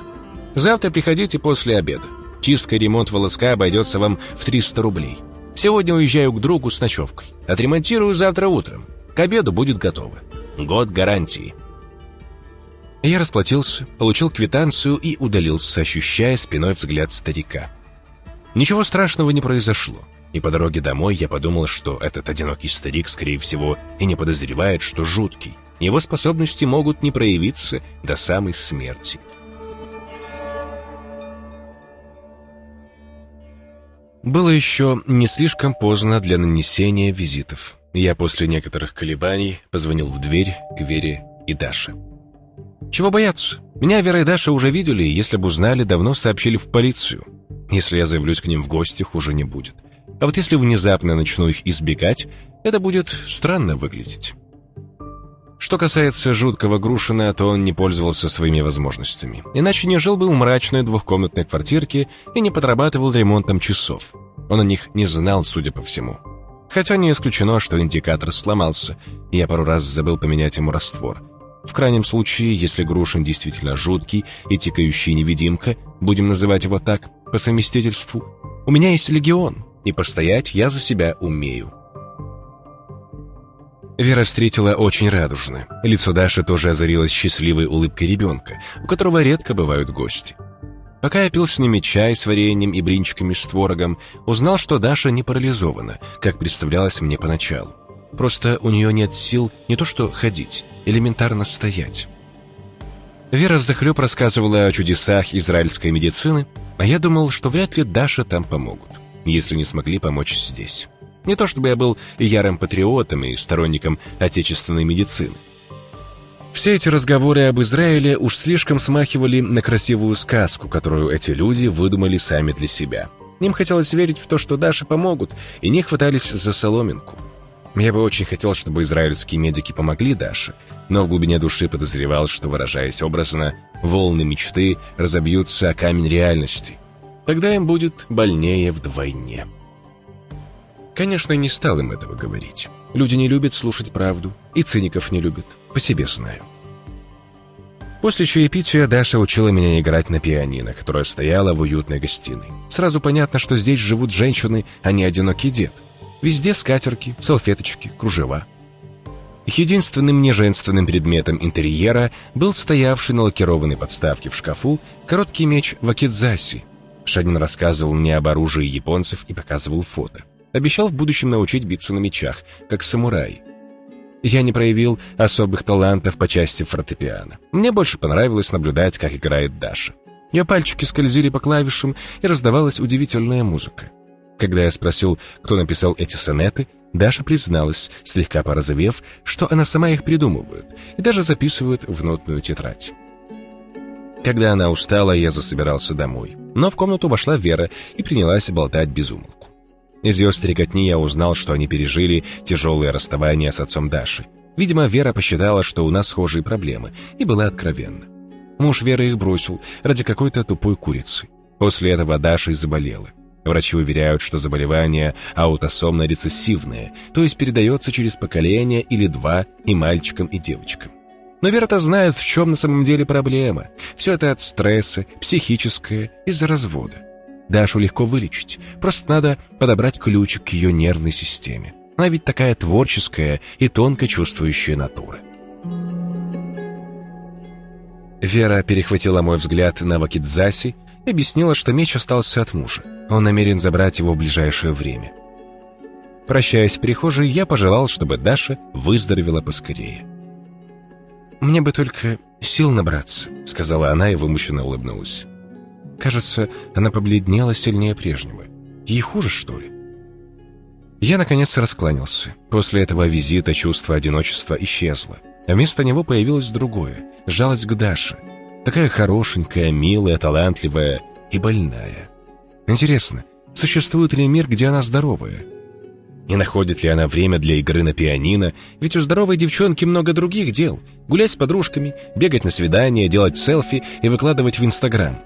завтра приходите после обеда. Чистка и ремонт волоска обойдется вам в 300 рублей. Сегодня уезжаю к другу с ночевкой. Отремонтирую завтра утром. К обеду будет готово. Год гарантии». Я расплатился, получил квитанцию и удалился, ощущая спиной взгляд старика. Ничего страшного не произошло. И по дороге домой я подумал, что этот одинокий старик, скорее всего, и не подозревает, что жуткий. Его способности могут не проявиться до самой смерти. Было еще не слишком поздно для нанесения визитов. Я после некоторых колебаний позвонил в дверь к Вере и Даше. Чего бояться? Меня Вера и Даша уже видели, и если бы узнали, давно сообщили в полицию. Если я заявлюсь к ним в гости, хуже не будет. А вот если внезапно начну их избегать, это будет странно выглядеть. Что касается жуткого Грушина, то он не пользовался своими возможностями. Иначе не жил бы в мрачной двухкомнатной квартирке и не подрабатывал ремонтом часов. Он о них не знал, судя по всему. Хотя не исключено, что индикатор сломался, и я пару раз забыл поменять ему раствор. В крайнем случае, если Грушин действительно жуткий и тикающий невидимка, будем называть его так, по совместительству, у меня есть легион, и постоять я за себя умею. Вера встретила очень радужно. Лицо Даши тоже озарилось счастливой улыбкой ребенка, у которого редко бывают гости. Пока я пил с ними чай с вареньем и блинчиками с творогом, узнал, что Даша не парализована, как представлялось мне поначалу. Просто у нее нет сил не то что ходить, элементарно стоять. Вера взахлеб рассказывала о чудесах израильской медицины, а я думал, что вряд ли Даша там помогут, если не смогли помочь здесь. Не то чтобы я был ярым патриотом и сторонником отечественной медицины. Все эти разговоры об Израиле уж слишком смахивали на красивую сказку, которую эти люди выдумали сами для себя. Им хотелось верить в то, что Даша помогут, и не хватались за соломинку. Я бы очень хотел, чтобы израильские медики помогли Даше, но в глубине души подозревал, что, выражаясь образно, волны мечты разобьются о камень реальности. Тогда им будет больнее вдвойне. Конечно, не стал им этого говорить. Люди не любят слушать правду, и циников не любят, по себе знаю. После чаепития Даша учила меня играть на пианино, которое стояло в уютной гостиной. Сразу понятно, что здесь живут женщины, а не одинокий дед — Везде скатерки, салфеточки, кружева. Единственным неженственным предметом интерьера был стоявший на лакированной подставке в шкафу короткий меч вакидзаси. Шанин рассказывал мне об оружии японцев и показывал фото. Обещал в будущем научить биться на мечах, как самурай. Я не проявил особых талантов по части фортепиано. Мне больше понравилось наблюдать, как играет Даша. Ее пальчики скользили по клавишам, и раздавалась удивительная музыка. Когда я спросил, кто написал эти сонеты, Даша призналась, слегка порозовев, что она сама их придумывает и даже записывает в нотную тетрадь. Когда она устала, я засобирался домой. Но в комнату вошла Вера и принялась болтать без умолку. Из ее стрекотни я узнал, что они пережили тяжелое расставание с отцом Даши. Видимо, Вера посчитала, что у нас схожие проблемы, и была откровенна. Муж Веры их бросил ради какой-то тупой курицы. После этого Даша и заболела. Врачи уверяют, что заболевание аутосомно-рецессивное, то есть передается через поколение или два и мальчикам, и девочкам. Но Вера-то знает, в чем на самом деле проблема. Все это от стресса, психическое, из-за развода. Дашу легко вылечить, просто надо подобрать ключик к ее нервной системе. Она ведь такая творческая и тонко чувствующая натура. Вера перехватила мой взгляд на Вакидзаси и объяснила, что меч остался от мужа. Он намерен забрать его в ближайшее время. Прощаясь в прихожей, я пожелал, чтобы Даша выздоровела поскорее. «Мне бы только сил набраться», — сказала она и вымученно улыбнулась. Кажется, она побледнела сильнее прежнего. Ей хуже, что ли? Я, наконец, раскланялся. После этого визита чувство одиночества исчезло. А вместо него появилось другое — жалость к Даше — Такая хорошенькая, милая, талантливая и больная. Интересно, существует ли мир, где она здоровая? И находит ли она время для игры на пианино? Ведь у здоровой девчонки много других дел. Гулять с подружками, бегать на свидания, делать селфи и выкладывать в Инстаграм.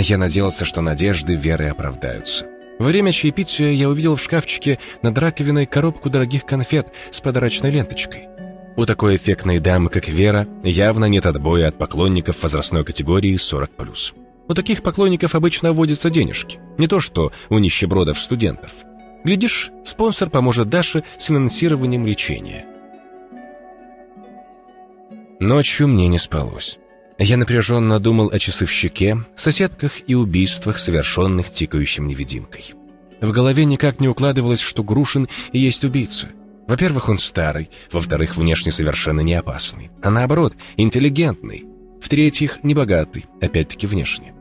Я надеялся, что надежды веры оправдаются. Во время чаепития я увидел в шкафчике над раковиной коробку дорогих конфет с подарочной ленточкой. У такой эффектной дамы, как Вера, явно нет отбоя от поклонников возрастной категории 40+. У таких поклонников обычно водятся денежки, не то что у нищебродов-студентов. Глядишь, спонсор поможет Даше с финансированием лечения. Ночью мне не спалось. Я напряженно думал о часовщике, соседках и убийствах, совершенных тикающим невидимкой. В голове никак не укладывалось, что Грушин и есть убийца. Во-первых, он старый, во-вторых, внешне совершенно не опасный, а наоборот, интеллигентный, в-третьих, небогатый, опять-таки внешне.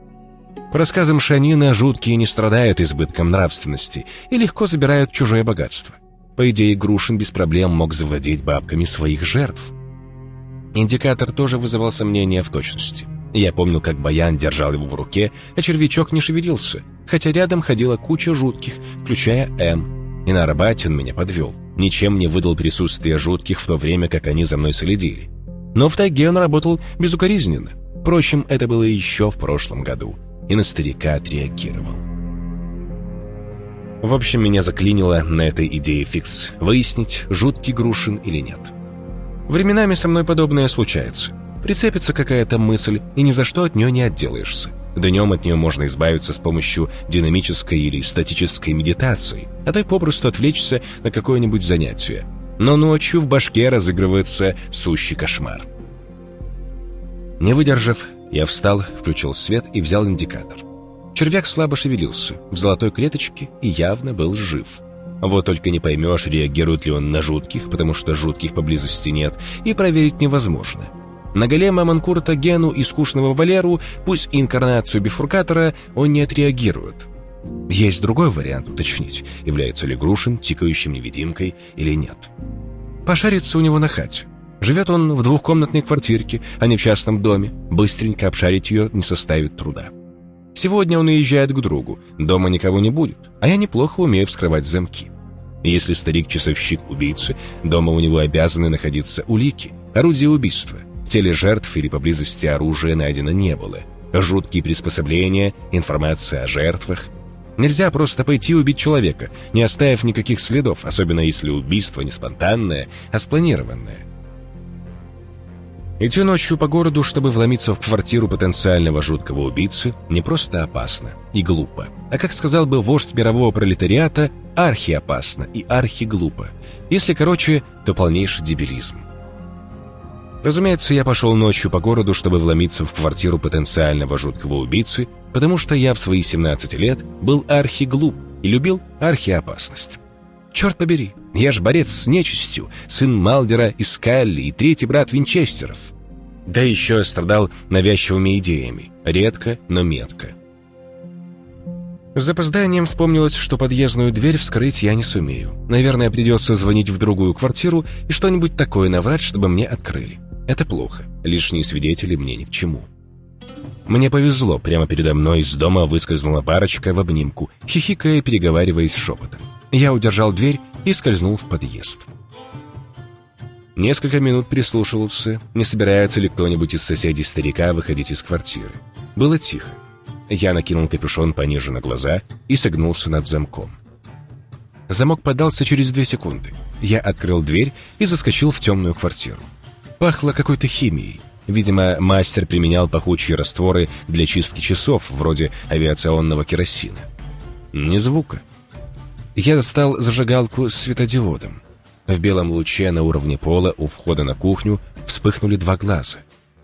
По рассказам Шанина, жуткие не страдают избытком нравственности и легко забирают чужое богатство. По идее, Грушин без проблем мог завладеть бабками своих жертв. Индикатор тоже вызывал сомнения в точности. Я помнил, как Баян держал его в руке, а червячок не шевелился, хотя рядом ходила куча жутких, включая М. И на Арбате он меня подвел ничем не выдал присутствие жутких в то время, как они за мной следили. Но в тайге он работал безукоризненно. Впрочем, это было еще в прошлом году, и на старика отреагировал. В общем, меня заклинило на этой идее фикс выяснить, жуткий Грушин или нет. Временами со мной подобное случается. Прицепится какая-то мысль, и ни за что от нее не отделаешься. Днем от нее можно избавиться с помощью динамической или статической медитации, а то и попросту отвлечься на какое-нибудь занятие. Но ночью в башке разыгрывается сущий кошмар. Не выдержав, я встал, включил свет и взял индикатор. Червяк слабо шевелился, в золотой клеточке и явно был жив. Вот только не поймешь, реагирует ли он на жутких, потому что жутких поблизости нет, и проверить невозможно. На голема Манкурта Гену и скучного Валеру, пусть инкарнацию бифуркатора, он не отреагирует. Есть другой вариант уточнить, является ли Грушин тикающим невидимкой или нет. Пошариться у него на хате. Живет он в двухкомнатной квартирке, а не в частном доме. Быстренько обшарить ее не составит труда. Сегодня он уезжает к другу, дома никого не будет, а я неплохо умею вскрывать замки. Если старик-часовщик убийцы, дома у него обязаны находиться улики, орудия убийства. В теле жертв или поблизости оружия найдено не было. Жуткие приспособления, информация о жертвах. Нельзя просто пойти убить человека, не оставив никаких следов, особенно если убийство не спонтанное, а спланированное. Идти ночью по городу, чтобы вломиться в квартиру потенциального жуткого убийцы, не просто опасно и глупо, а, как сказал бы вождь мирового пролетариата, архиопасно и архиглупо. Если короче, то полнейший дебилизм. Разумеется, я пошел ночью по городу, чтобы вломиться в квартиру потенциального жуткого убийцы, потому что я в свои 17 лет был архиглуп и любил архиопасность. Черт побери, я ж борец с нечистью, сын Малдера и Скалли и третий брат Винчестеров. Да еще страдал навязчивыми идеями, редко, но метко. С запозданием вспомнилось, что подъездную дверь вскрыть я не сумею. Наверное, придется звонить в другую квартиру и что-нибудь такое наврать, чтобы мне открыли. Это плохо. Лишние свидетели мне ни к чему. Мне повезло, прямо передо мной из дома выскользнула парочка в обнимку, хихикая и переговариваясь шепотом. Я удержал дверь и скользнул в подъезд. Несколько минут прислушивался, не собирается ли кто-нибудь из соседей старика выходить из квартиры. Было тихо. Я накинул капюшон пониже на глаза и согнулся над замком. Замок подался через две секунды. Я открыл дверь и заскочил в темную квартиру. Пахло какой-то химией. Видимо, мастер применял пахучие растворы для чистки часов, вроде авиационного керосина. Ни звука. Я достал зажигалку с светодиодом. В белом луче на уровне пола у входа на кухню вспыхнули два глаза.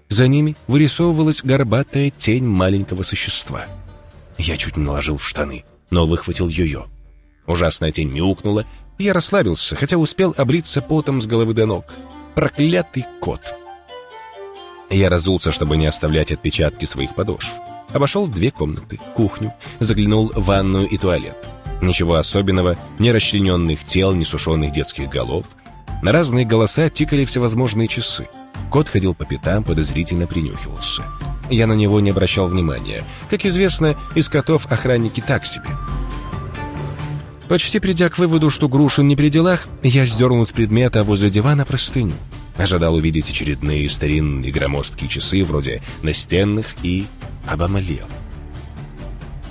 За ними вырисовывалась горбатая тень маленького существа. Я чуть не наложил в штаны, но выхватил ее. Ужасная тень мяукнула, я расслабился, хотя успел облиться потом с головы до ног. Проклятый кот. Я разулся, чтобы не оставлять отпечатки своих подошв. Обошел две комнаты, кухню, заглянул в ванную и туалет. Ничего особенного, ни расчлененных тел, ни сушеных детских голов. На разные голоса тикали всевозможные часы. Кот ходил по пятам, подозрительно принюхивался. Я на него не обращал внимания. Как известно, из котов охранники так себе. Почти придя к выводу, что Грушин не при делах, я сдернул с предмета возле дивана простыню. Ожидал увидеть очередные старинные громоздкие часы вроде настенных и обомлел.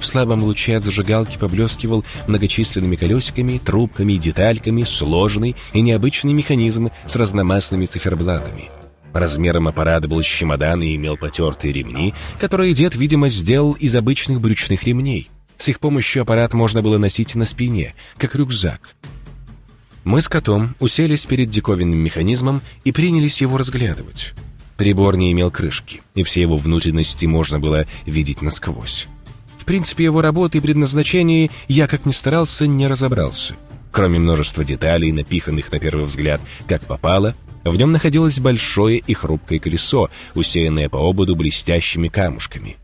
В слабом луче от зажигалки поблескивал многочисленными колесиками, трубками и детальками сложный и необычный механизм с разномастными циферблатами. Размером аппарата был чемодан и имел потертые ремни, которые дед, видимо, сделал из обычных брючных ремней. С их помощью аппарат можно было носить на спине, как рюкзак. Мы с котом уселись перед диковинным механизмом и принялись его разглядывать. Прибор не имел крышки, и все его внутренности можно было видеть насквозь. В принципе, его работы и предназначении я, как ни старался, не разобрался. Кроме множества деталей, напиханных на первый взгляд, как попало, в нем находилось большое и хрупкое колесо, усеянное по ободу блестящими камушками.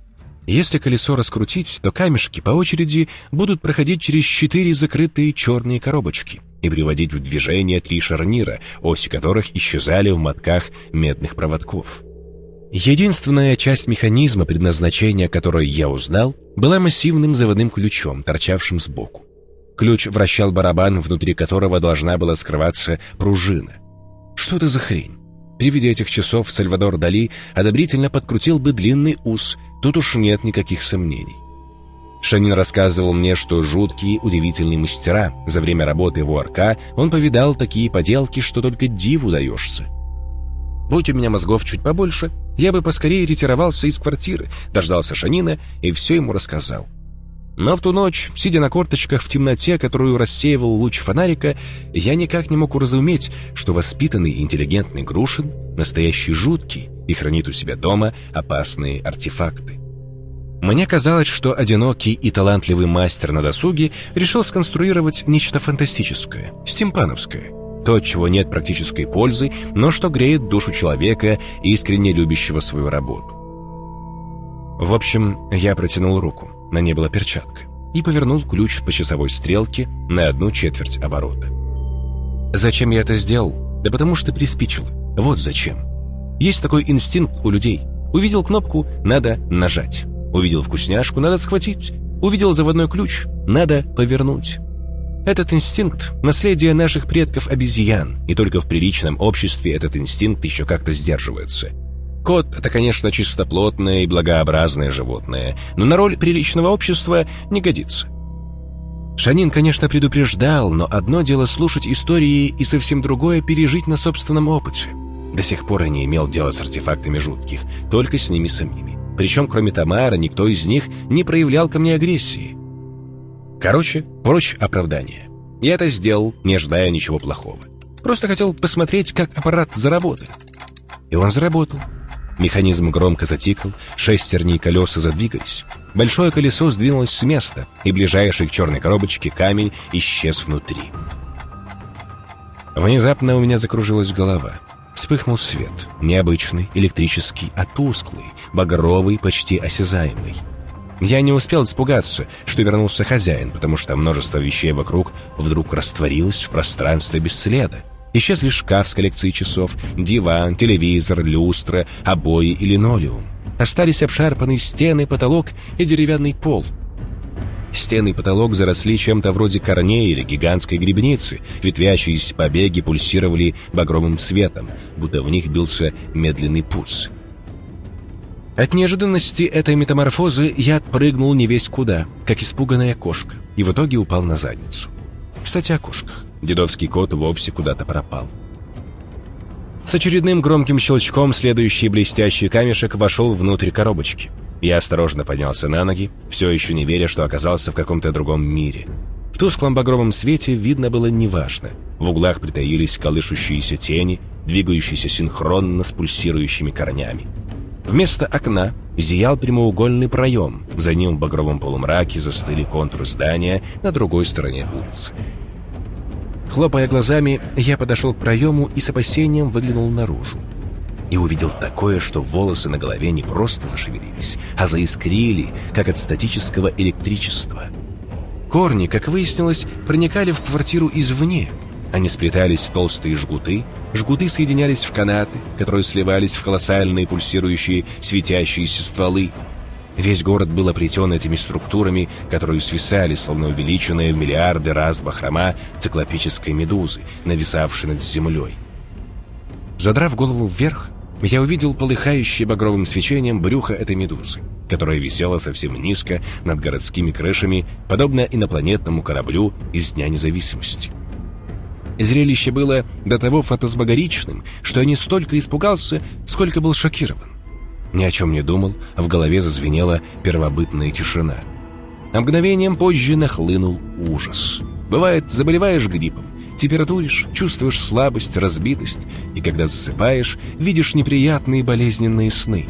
Если колесо раскрутить, то камешки по очереди будут проходить через четыре закрытые черные коробочки и приводить в движение три шарнира, оси которых исчезали в мотках медных проводков. Единственная часть механизма, предназначения которой я узнал, была массивным заводным ключом, торчавшим сбоку. Ключ вращал барабан, внутри которого должна была скрываться пружина. Что это за хрень? При виде этих часов Сальвадор Дали одобрительно подкрутил бы длинный ус, тут уж нет никаких сомнений. Шанин рассказывал мне, что жуткие, удивительные мастера. За время работы в ОРК он повидал такие поделки, что только диву даешься. Будь у меня мозгов чуть побольше, я бы поскорее ретировался из квартиры, дождался Шанина и все ему рассказал. Но в ту ночь, сидя на корточках в темноте, которую рассеивал луч фонарика, я никак не мог уразуметь, что воспитанный интеллигентный Грушин — настоящий жуткий и хранит у себя дома опасные артефакты. Мне казалось, что одинокий и талантливый мастер на досуге решил сконструировать нечто фантастическое, стимпановское, то, чего нет практической пользы, но что греет душу человека, искренне любящего свою работу. В общем, я протянул руку, на ней была перчатка, и повернул ключ по часовой стрелке на одну четверть оборота. Зачем я это сделал? Да потому что приспичило. Вот зачем. Есть такой инстинкт у людей. Увидел кнопку – надо нажать. Увидел вкусняшку – надо схватить. Увидел заводной ключ – надо повернуть. Этот инстинкт – наследие наших предков-обезьян, и только в приличном обществе этот инстинкт еще как-то сдерживается. Кот – это, конечно, чистоплотное и благообразное животное, но на роль приличного общества не годится. Шанин, конечно, предупреждал, но одно дело слушать истории и совсем другое – пережить на собственном опыте. До сих пор я не имел дела с артефактами жутких, только с ними самими. Причем, кроме Тамара, никто из них не проявлял ко мне агрессии. Короче, прочь оправдание. Я это сделал, не ожидая ничего плохого. Просто хотел посмотреть, как аппарат заработает. И он заработал. Механизм громко затикал, шестерни и колеса задвигались. Большое колесо сдвинулось с места, и ближайший к черной коробочке камень исчез внутри. Внезапно у меня закружилась голова. Вспыхнул свет. Необычный, электрический, а тусклый, багровый, почти осязаемый. Я не успел испугаться, что вернулся хозяин, потому что множество вещей вокруг вдруг растворилось в пространстве без следа. Исчезли шкаф с коллекцией часов, диван, телевизор, люстра, обои и линолеум. Остались обшарпанные стены, потолок и деревянный пол. Стены и потолок заросли чем-то вроде корней или гигантской грибницы. Ветвящиеся побеги пульсировали багровым цветом, будто в них бился медленный пульс. От неожиданности этой метаморфозы я отпрыгнул не весь куда, как испуганная кошка, и в итоге упал на задницу. Кстати, о кошках. Дедовский кот вовсе куда-то пропал. С очередным громким щелчком следующий блестящий камешек вошел внутрь коробочки. Я осторожно поднялся на ноги, все еще не веря, что оказался в каком-то другом мире. В тусклом багровом свете видно было неважно. В углах притаились колышущиеся тени, двигающиеся синхронно с пульсирующими корнями. Вместо окна зиял прямоугольный проем. За ним в багровом полумраке застыли контуры здания на другой стороне улицы. Хлопая глазами, я подошел к проему и с опасением выглянул наружу. И увидел такое, что волосы на голове не просто зашевелились, а заискрили, как от статического электричества. Корни, как выяснилось, проникали в квартиру извне. Они сплетались в толстые жгуты, жгуты соединялись в канаты, которые сливались в колоссальные пульсирующие светящиеся стволы. Весь город был оплетен этими структурами, которые свисали, словно увеличенные в миллиарды раз бахрома циклопической медузы, нависавшей над землей. Задрав голову вверх, я увидел полыхающее багровым свечением брюхо этой медузы, которая висела совсем низко над городскими крышами, подобно инопланетному кораблю из Дня независимости. Зрелище было до того фотосбагоричным, что я не столько испугался, сколько был шокирован. Ни о чем не думал, а в голове зазвенела первобытная тишина. А мгновением позже нахлынул ужас. Бывает, заболеваешь гриппом, температуришь, чувствуешь слабость, разбитость, и когда засыпаешь, видишь неприятные болезненные сны.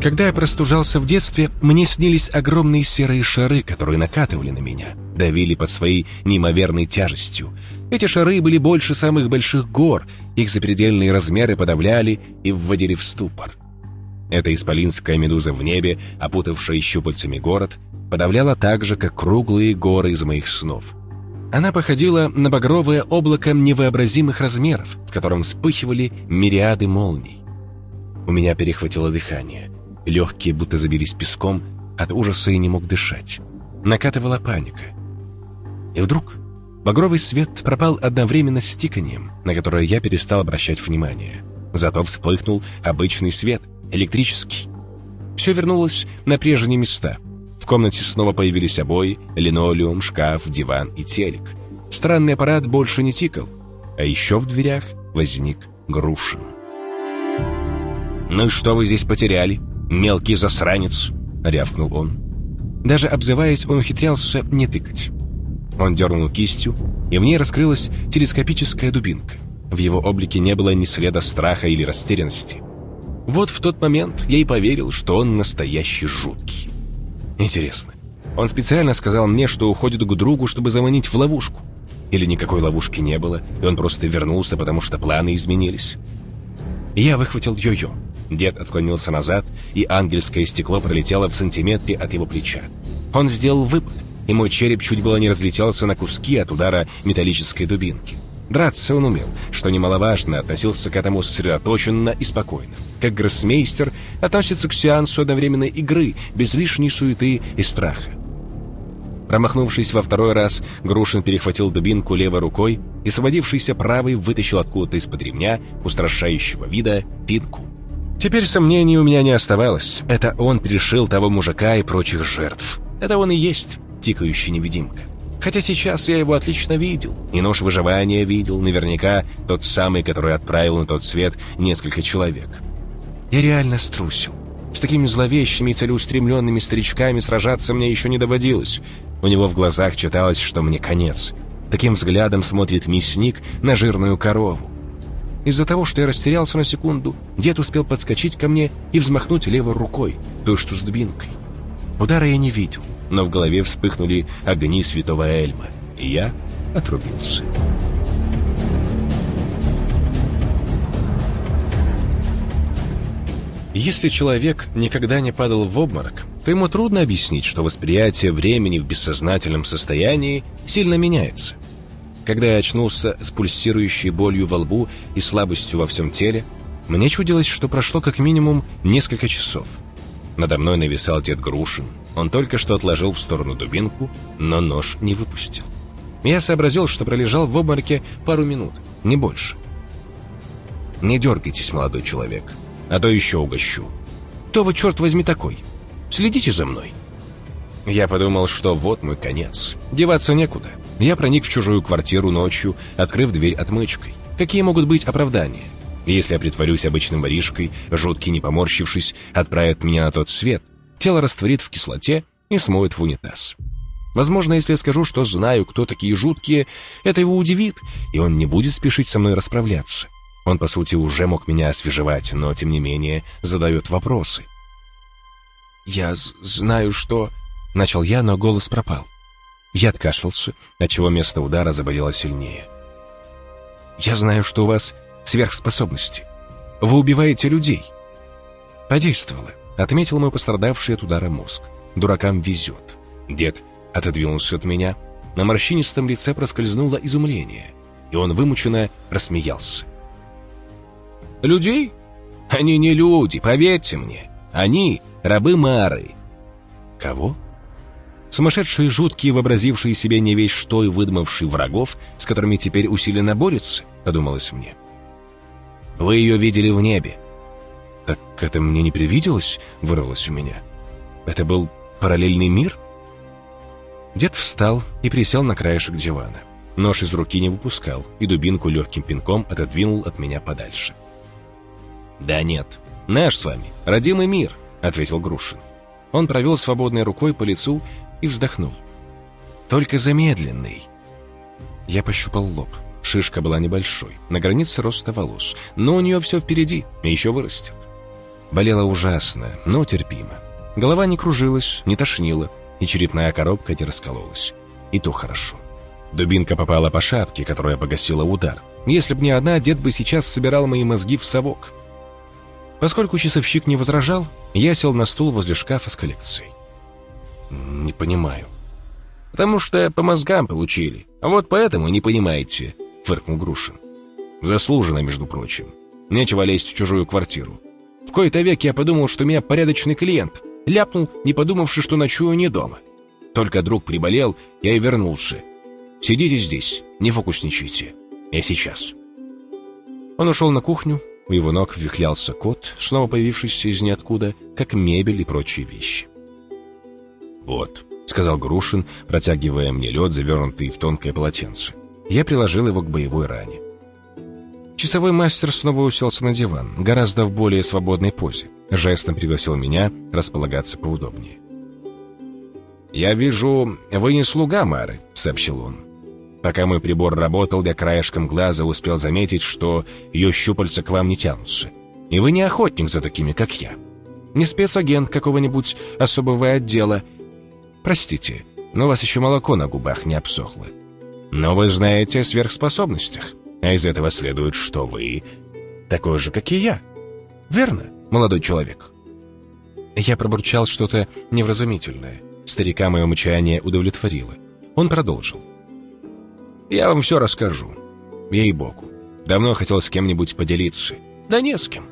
Когда я простужался в детстве, мне снились огромные серые шары, которые накатывали на меня, давили под своей неимоверной тяжестью. Эти шары были больше самых больших гор, их запредельные размеры подавляли и вводили в ступор. Эта исполинская медуза в небе, опутавшая щупальцами город, подавляла так же, как круглые горы из моих снов. Она походила на багровое облако невообразимых размеров, в котором вспыхивали мириады молний. У меня перехватило дыхание. Легкие будто забились песком, от ужаса и не мог дышать. Накатывала паника. И вдруг багровый свет пропал одновременно с тиканием, на которое я перестал обращать внимание. Зато вспыхнул обычный свет — электрический. Все вернулось на прежние места. В комнате снова появились обои, линолеум, шкаф, диван и телек. Странный аппарат больше не тикал. А еще в дверях возник Грушин. «Ну что вы здесь потеряли, мелкий засранец?» — рявкнул он. Даже обзываясь, он ухитрялся не тыкать. Он дернул кистью, и в ней раскрылась телескопическая дубинка. В его облике не было ни следа страха или растерянности. Вот в тот момент я и поверил, что он настоящий жуткий. Интересно, он специально сказал мне, что уходит к другу, чтобы заманить в ловушку? Или никакой ловушки не было, и он просто вернулся, потому что планы изменились? Я выхватил йо-йо. Дед отклонился назад, и ангельское стекло пролетело в сантиметре от его плеча. Он сделал выпад, и мой череп чуть было не разлетелся на куски от удара металлической дубинки. Драться он умел, что немаловажно, относился к этому сосредоточенно и спокойно. Как гроссмейстер относится к сеансу одновременной игры, без лишней суеты и страха. Промахнувшись во второй раз, Грушин перехватил дубинку левой рукой и, сводившийся правой, вытащил откуда-то из-под ремня, устрашающего вида, пинку. Теперь сомнений у меня не оставалось. Это он пришил того мужика и прочих жертв. Это он и есть тикающий невидимка. Хотя сейчас я его отлично видел. И нож выживания видел, наверняка тот самый, который отправил на тот свет несколько человек. Я реально струсил. С такими зловещими и целеустремленными старичками сражаться мне еще не доводилось. У него в глазах читалось, что мне конец. Таким взглядом смотрит мясник на жирную корову. Из-за того, что я растерялся на секунду, дед успел подскочить ко мне и взмахнуть левой рукой, той, что с дубинкой. Удара я не видел но в голове вспыхнули огни святого Эльма, и я отрубился. Если человек никогда не падал в обморок, то ему трудно объяснить, что восприятие времени в бессознательном состоянии сильно меняется. Когда я очнулся с пульсирующей болью во лбу и слабостью во всем теле, мне чудилось, что прошло как минимум несколько часов. Надо мной нависал дед Грушин, он только что отложил в сторону дубинку, но нож не выпустил. Я сообразил, что пролежал в обмороке пару минут, не больше. «Не дергайтесь, молодой человек, а то еще угощу. Кто вы, черт возьми, такой? Следите за мной». Я подумал, что вот мой конец. Деваться некуда. Я проник в чужую квартиру ночью, открыв дверь отмычкой. Какие могут быть оправдания? Если я притворюсь обычным воришкой, жуткий не поморщившись, отправит меня на тот свет — тело растворит в кислоте и смоет в унитаз. Возможно, если я скажу, что знаю, кто такие жуткие, это его удивит, и он не будет спешить со мной расправляться. Он, по сути, уже мог меня освежевать, но, тем не менее, задает вопросы. «Я знаю, что...» — начал я, но голос пропал. Я откашлялся, отчего место удара заболело сильнее. «Я знаю, что у вас сверхспособности. Вы убиваете людей». Подействовало. Отметил мой пострадавший от удара мозг. Дуракам везет. Дед отодвинулся от меня. На морщинистом лице проскользнуло изумление. и он вымученно рассмеялся. «Людей? Они не люди, поверьте мне. Они — рабы Мары». «Кого?» Сумасшедшие, жуткие, вообразившие себе не весь что и выдумавшие врагов, с которыми теперь усиленно борются, подумалось мне. «Вы ее видели в небе». «Так это мне не привиделось?» — вырвалось у меня. «Это был параллельный мир?» Дед встал и присел на краешек дивана. Нож из руки не выпускал и дубинку легким пинком отодвинул от меня подальше. «Да нет, наш с вами, родимый мир», — ответил Грушин. Он провел свободной рукой по лицу и вздохнул. «Только замедленный». Я пощупал лоб. Шишка была небольшой, на границе роста волос, но у нее все впереди и еще вырастет. Болело ужасно, но терпимо. Голова не кружилась, не тошнила, и черепная коробка не раскололась. И то хорошо. Дубинка попала по шапке, которая погасила удар. Если б не одна, дед бы сейчас собирал мои мозги в совок. Поскольку часовщик не возражал, я сел на стул возле шкафа с коллекцией. «Не понимаю». «Потому что по мозгам получили. А вот поэтому не понимаете», — фыркнул Грушин. «Заслуженно, между прочим. Нечего лезть в чужую квартиру. В кои-то век я подумал, что у меня порядочный клиент. Ляпнул, не подумавши, что ночую не дома. Только друг приболел, я и вернулся. Сидите здесь, не фокусничайте. Я сейчас». Он ушел на кухню, у его ног вихлялся кот, снова появившийся из ниоткуда, как мебель и прочие вещи. «Вот», — сказал Грушин, протягивая мне лед, завернутый в тонкое полотенце. Я приложил его к боевой ране. Часовой мастер снова уселся на диван, гораздо в более свободной позе. Жестом пригласил меня располагаться поудобнее. «Я вижу, вы не слуга Мары», — сообщил он. Пока мой прибор работал, я краешком глаза успел заметить, что ее щупальца к вам не тянутся. И вы не охотник за такими, как я. Не спецагент какого-нибудь особого отдела. Простите, но у вас еще молоко на губах не обсохло. Но вы знаете о сверхспособностях, а из этого следует, что вы такой же, как и я. Верно, молодой человек?» Я пробурчал что-то невразумительное. Старика мое мычание удовлетворило. Он продолжил. Я вам все расскажу. Ей-богу. Давно хотел с кем-нибудь поделиться. Да не с кем.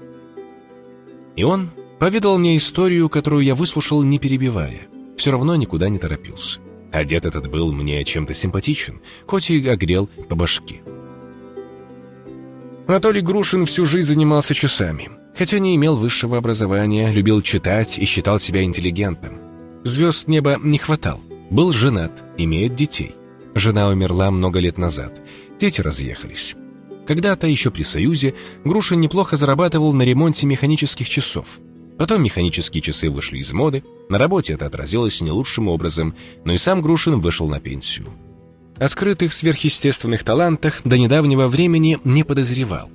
И он поведал мне историю, которую я выслушал, не перебивая. Все равно никуда не торопился. Одет этот был мне чем-то симпатичен, хоть и огрел по башке. Анатолий Грушин всю жизнь занимался часами. Хотя не имел высшего образования, любил читать и считал себя интеллигентом. Звезд неба не хватал. Был женат, имеет детей. Жена умерла много лет назад. Дети разъехались. Когда-то, еще при Союзе, Грушин неплохо зарабатывал на ремонте механических часов. Потом механические часы вышли из моды, на работе это отразилось не лучшим образом, но и сам Грушин вышел на пенсию. О скрытых сверхъестественных талантах до недавнего времени не подозревал.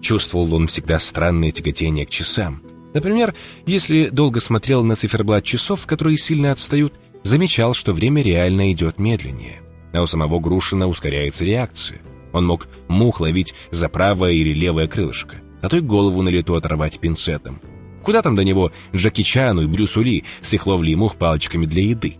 Чувствовал он всегда странное тяготение к часам. Например, если долго смотрел на циферблат часов, которые сильно отстают, замечал, что время реально идет медленнее а у самого Грушина ускоряется реакция. Он мог мух ловить за правое или левое крылышко, а то и голову на лету оторвать пинцетом. Куда там до него Джеки Чану и Брюсу Ли с их ловлей мух палочками для еды?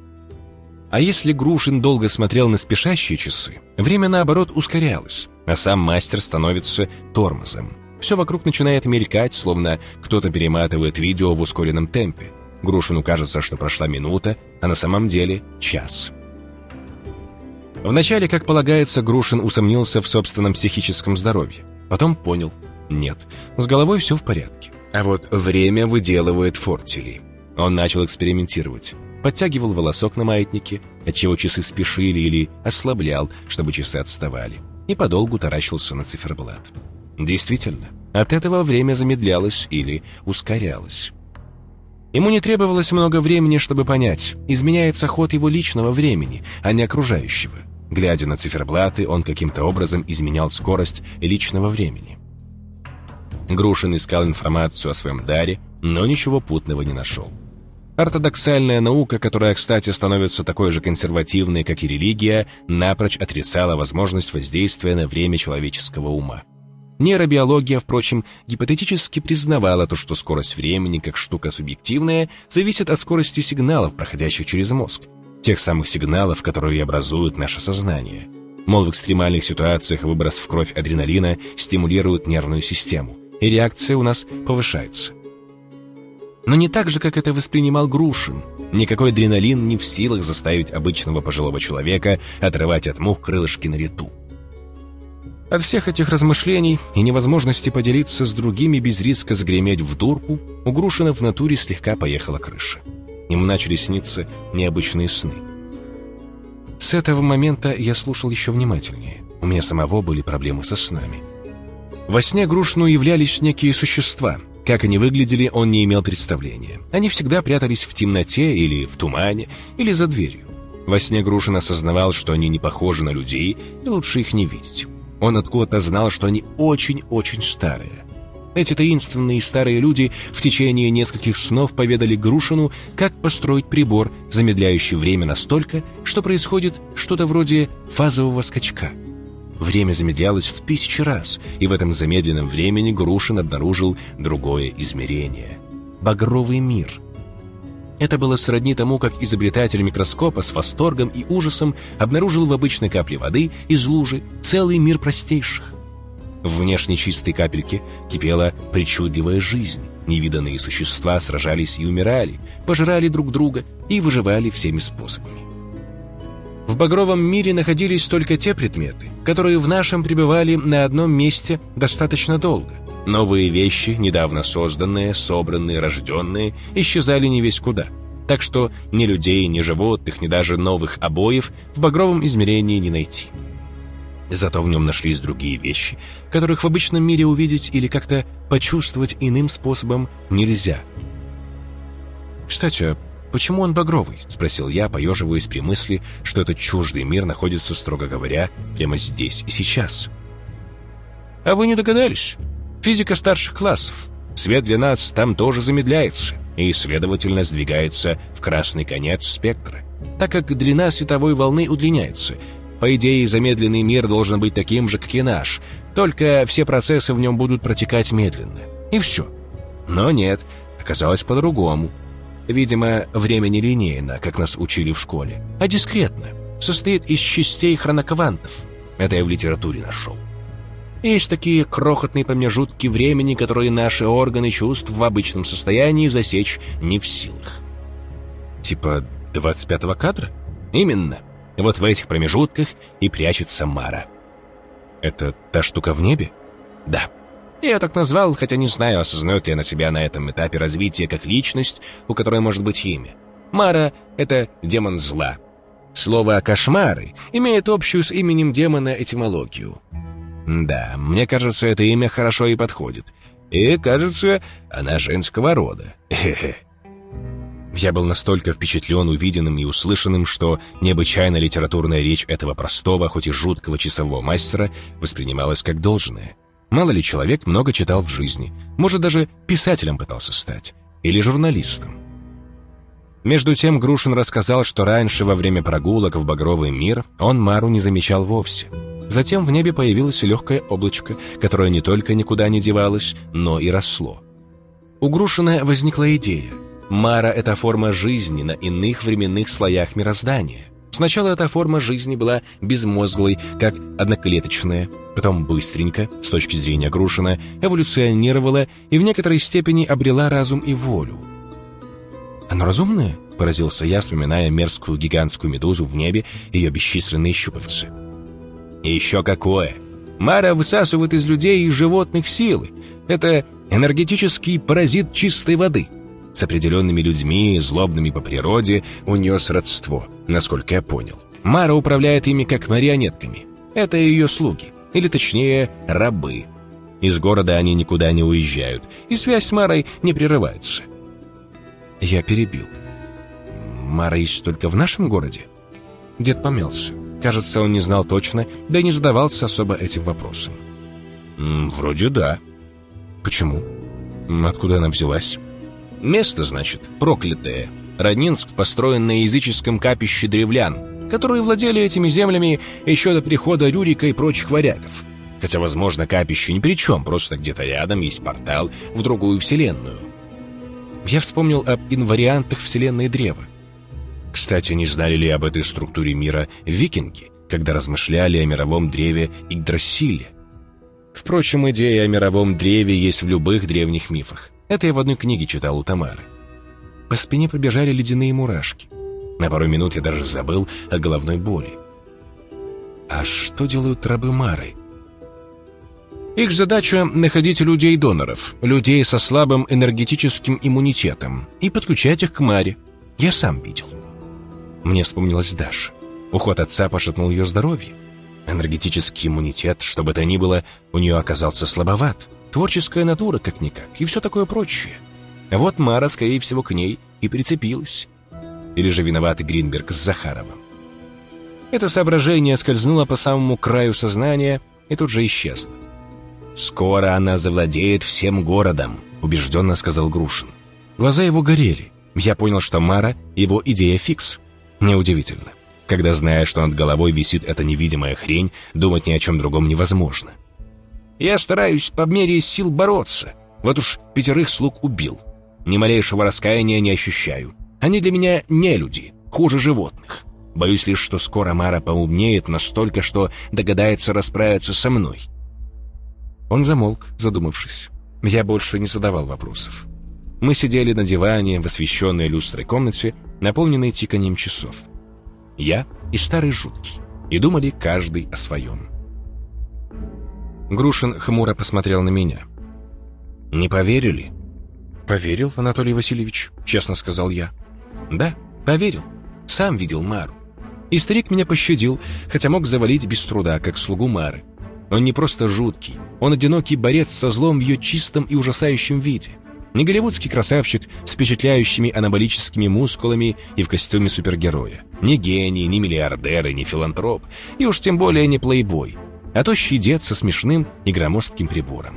А если Грушин долго смотрел на спешащие часы, время, наоборот, ускорялось, а сам мастер становится тормозом. Все вокруг начинает мелькать, словно кто-то перематывает видео в ускоренном темпе. Грушину кажется, что прошла минута, а на самом деле час. Вначале, как полагается, Грушин усомнился в собственном психическом здоровье. Потом понял – нет, с головой все в порядке. А вот время выделывает фортили. Он начал экспериментировать. Подтягивал волосок на маятнике, отчего часы спешили или ослаблял, чтобы часы отставали. И подолгу таращился на циферблат. Действительно, от этого время замедлялось или ускорялось. Ему не требовалось много времени, чтобы понять, изменяется ход его личного времени, а не окружающего. Глядя на циферблаты, он каким-то образом изменял скорость личного времени. Грушин искал информацию о своем даре, но ничего путного не нашел. Ортодоксальная наука, которая, кстати, становится такой же консервативной, как и религия, напрочь отрицала возможность воздействия на время человеческого ума. Нейробиология, впрочем, гипотетически признавала то, что скорость времени, как штука субъективная, зависит от скорости сигналов, проходящих через мозг, тех самых сигналов, которые образуют наше сознание. Мол, в экстремальных ситуациях выброс в кровь адреналина стимулирует нервную систему, и реакция у нас повышается. Но не так же, как это воспринимал Грушин. Никакой адреналин не в силах заставить обычного пожилого человека отрывать от мух крылышки на лету. От всех этих размышлений и невозможности поделиться с другими без риска загреметь в дурку, у Грушина в натуре слегка поехала крыша. Ему начали сниться необычные сны. С этого момента я слушал еще внимательнее. У меня самого были проблемы со снами. Во сне Грушину являлись некие существа. Как они выглядели, он не имел представления. Они всегда прятались в темноте или в тумане, или за дверью. Во сне Грушин осознавал, что они не похожи на людей, и лучше их не видеть. Он откуда-то знал, что они очень-очень старые. Эти таинственные старые люди в течение нескольких снов поведали Грушину, как построить прибор, замедляющий время настолько, что происходит что-то вроде фазового скачка. Время замедлялось в тысячи раз, и в этом замедленном времени Грушин обнаружил другое измерение — багровый мир — это было сродни тому, как изобретатель микроскопа с восторгом и ужасом обнаружил в обычной капле воды из лужи целый мир простейших. В внешне чистой капельке кипела причудливая жизнь. Невиданные существа сражались и умирали, пожирали друг друга и выживали всеми способами. В багровом мире находились только те предметы, которые в нашем пребывали на одном месте достаточно долго – Новые вещи, недавно созданные, собранные, рожденные, исчезали не весь куда. Так что ни людей, ни животных, ни даже новых обоев в багровом измерении не найти. Зато в нем нашлись другие вещи, которых в обычном мире увидеть или как-то почувствовать иным способом нельзя. «Кстати, почему он багровый?» — спросил я, поеживаясь при мысли, что этот чуждый мир находится, строго говоря, прямо здесь и сейчас. «А вы не догадались?» Физика старших классов. Свет для нас там тоже замедляется и, следовательно, сдвигается в красный конец спектра, так как длина световой волны удлиняется. По идее, замедленный мир должен быть таким же, как и наш, только все процессы в нем будут протекать медленно. И все. Но нет, оказалось по-другому. Видимо, время не линейно, как нас учили в школе, а дискретно. Состоит из частей хроноквантов. Это я в литературе нашел. Есть такие крохотные промежутки времени, которые наши органы чувств в обычном состоянии засечь не в силах. Типа 25-го кадра? Именно. Вот в этих промежутках и прячется Мара. Это та штука в небе? Да. Я так назвал, хотя не знаю, осознает ли она себя на этом этапе развития как личность, у которой может быть имя. Мара — это демон зла. Слово «кошмары» имеет общую с именем демона этимологию — да, мне кажется, это имя хорошо и подходит. И, кажется, она женского рода. Я был настолько впечатлен увиденным и услышанным, что необычайная литературная речь этого простого, хоть и жуткого часового мастера воспринималась как должное. Мало ли человек много читал в жизни, может, даже писателем пытался стать, или журналистом. Между тем Грушин рассказал, что раньше, во время прогулок в Багровый мир, он Мару не замечал вовсе. Затем в небе появилось легкое облачко, которое не только никуда не девалось, но и росло. У Грушина возникла идея. Мара — это форма жизни на иных временных слоях мироздания. Сначала эта форма жизни была безмозглой, как одноклеточная, потом быстренько, с точки зрения Грушина, эволюционировала и в некоторой степени обрела разум и волю. «Оно разумное?» — поразился я, вспоминая мерзкую гигантскую медузу в небе и ее бесчисленные щупальца. Еще какое! Мара высасывает из людей и животных силы. Это энергетический паразит чистой воды. С определенными людьми, злобными по природе, унес родство, насколько я понял. Мара управляет ими как марионетками. Это ее слуги, или точнее, рабы. Из города они никуда не уезжают, и связь с Марой не прерывается. Я перебил. Мара есть только в нашем городе? Дед помялся. Кажется, он не знал точно, да и не задавался особо этим вопросом. «Вроде да». «Почему? Откуда она взялась?» «Место, значит, проклятое. Роднинск построен на языческом капище древлян, которые владели этими землями еще до прихода Рюрика и прочих варягов. Хотя, возможно, капище ни при чем, просто где-то рядом есть портал в другую вселенную. Я вспомнил об инвариантах вселенной древа. Кстати, не знали ли об этой структуре мира викинги? когда размышляли о мировом древе Игдрасиле. Впрочем, идея о мировом древе есть в любых древних мифах. Это я в одной книге читал у Тамары. По спине пробежали ледяные мурашки. На пару минут я даже забыл о головной боли. А что делают рабы Мары? Их задача — находить людей-доноров, людей со слабым энергетическим иммунитетом, и подключать их к Маре. Я сам видел. Мне вспомнилась Даша. Уход отца пошатнул ее здоровье. Энергетический иммунитет, что бы то ни было, у нее оказался слабоват. Творческая натура, как-никак, и все такое прочее. Вот Мара, скорее всего, к ней и прицепилась. Или же виноваты Гринберг с Захаровым. Это соображение скользнуло по самому краю сознания и тут же исчезло. «Скоро она завладеет всем городом», — убежденно сказал Грушин. Глаза его горели. Я понял, что Мара — его идея фикс. Неудивительно. Когда знаешь, что над головой висит эта невидимая хрень, думать ни о чем другом невозможно. Я стараюсь по мере сил бороться. Вот уж пятерых слуг убил. Ни малейшего раскаяния не ощущаю. Они для меня не люди, хуже животных. Боюсь лишь, что скоро Мара поумнеет настолько, что догадается расправиться со мной. Он замолк, задумавшись. Я больше не задавал вопросов. Мы сидели на диване в освещенной люстрой комнате, наполненной тиканием часов. Я и старый жуткий, и думали каждый о своем. Грушин хмуро посмотрел на меня. «Не поверили?» «Поверил, Анатолий Васильевич», — честно сказал я. «Да, поверил. Сам видел Мару. И старик меня пощадил, хотя мог завалить без труда, как слугу Мары. Он не просто жуткий, он одинокий борец со злом в ее чистом и ужасающем виде. Не голливудский красавчик с впечатляющими анаболическими мускулами и в костюме супергероя. Не гений, не миллиардер и не филантроп, и уж тем более не плейбой, а тощий дед со смешным и громоздким прибором.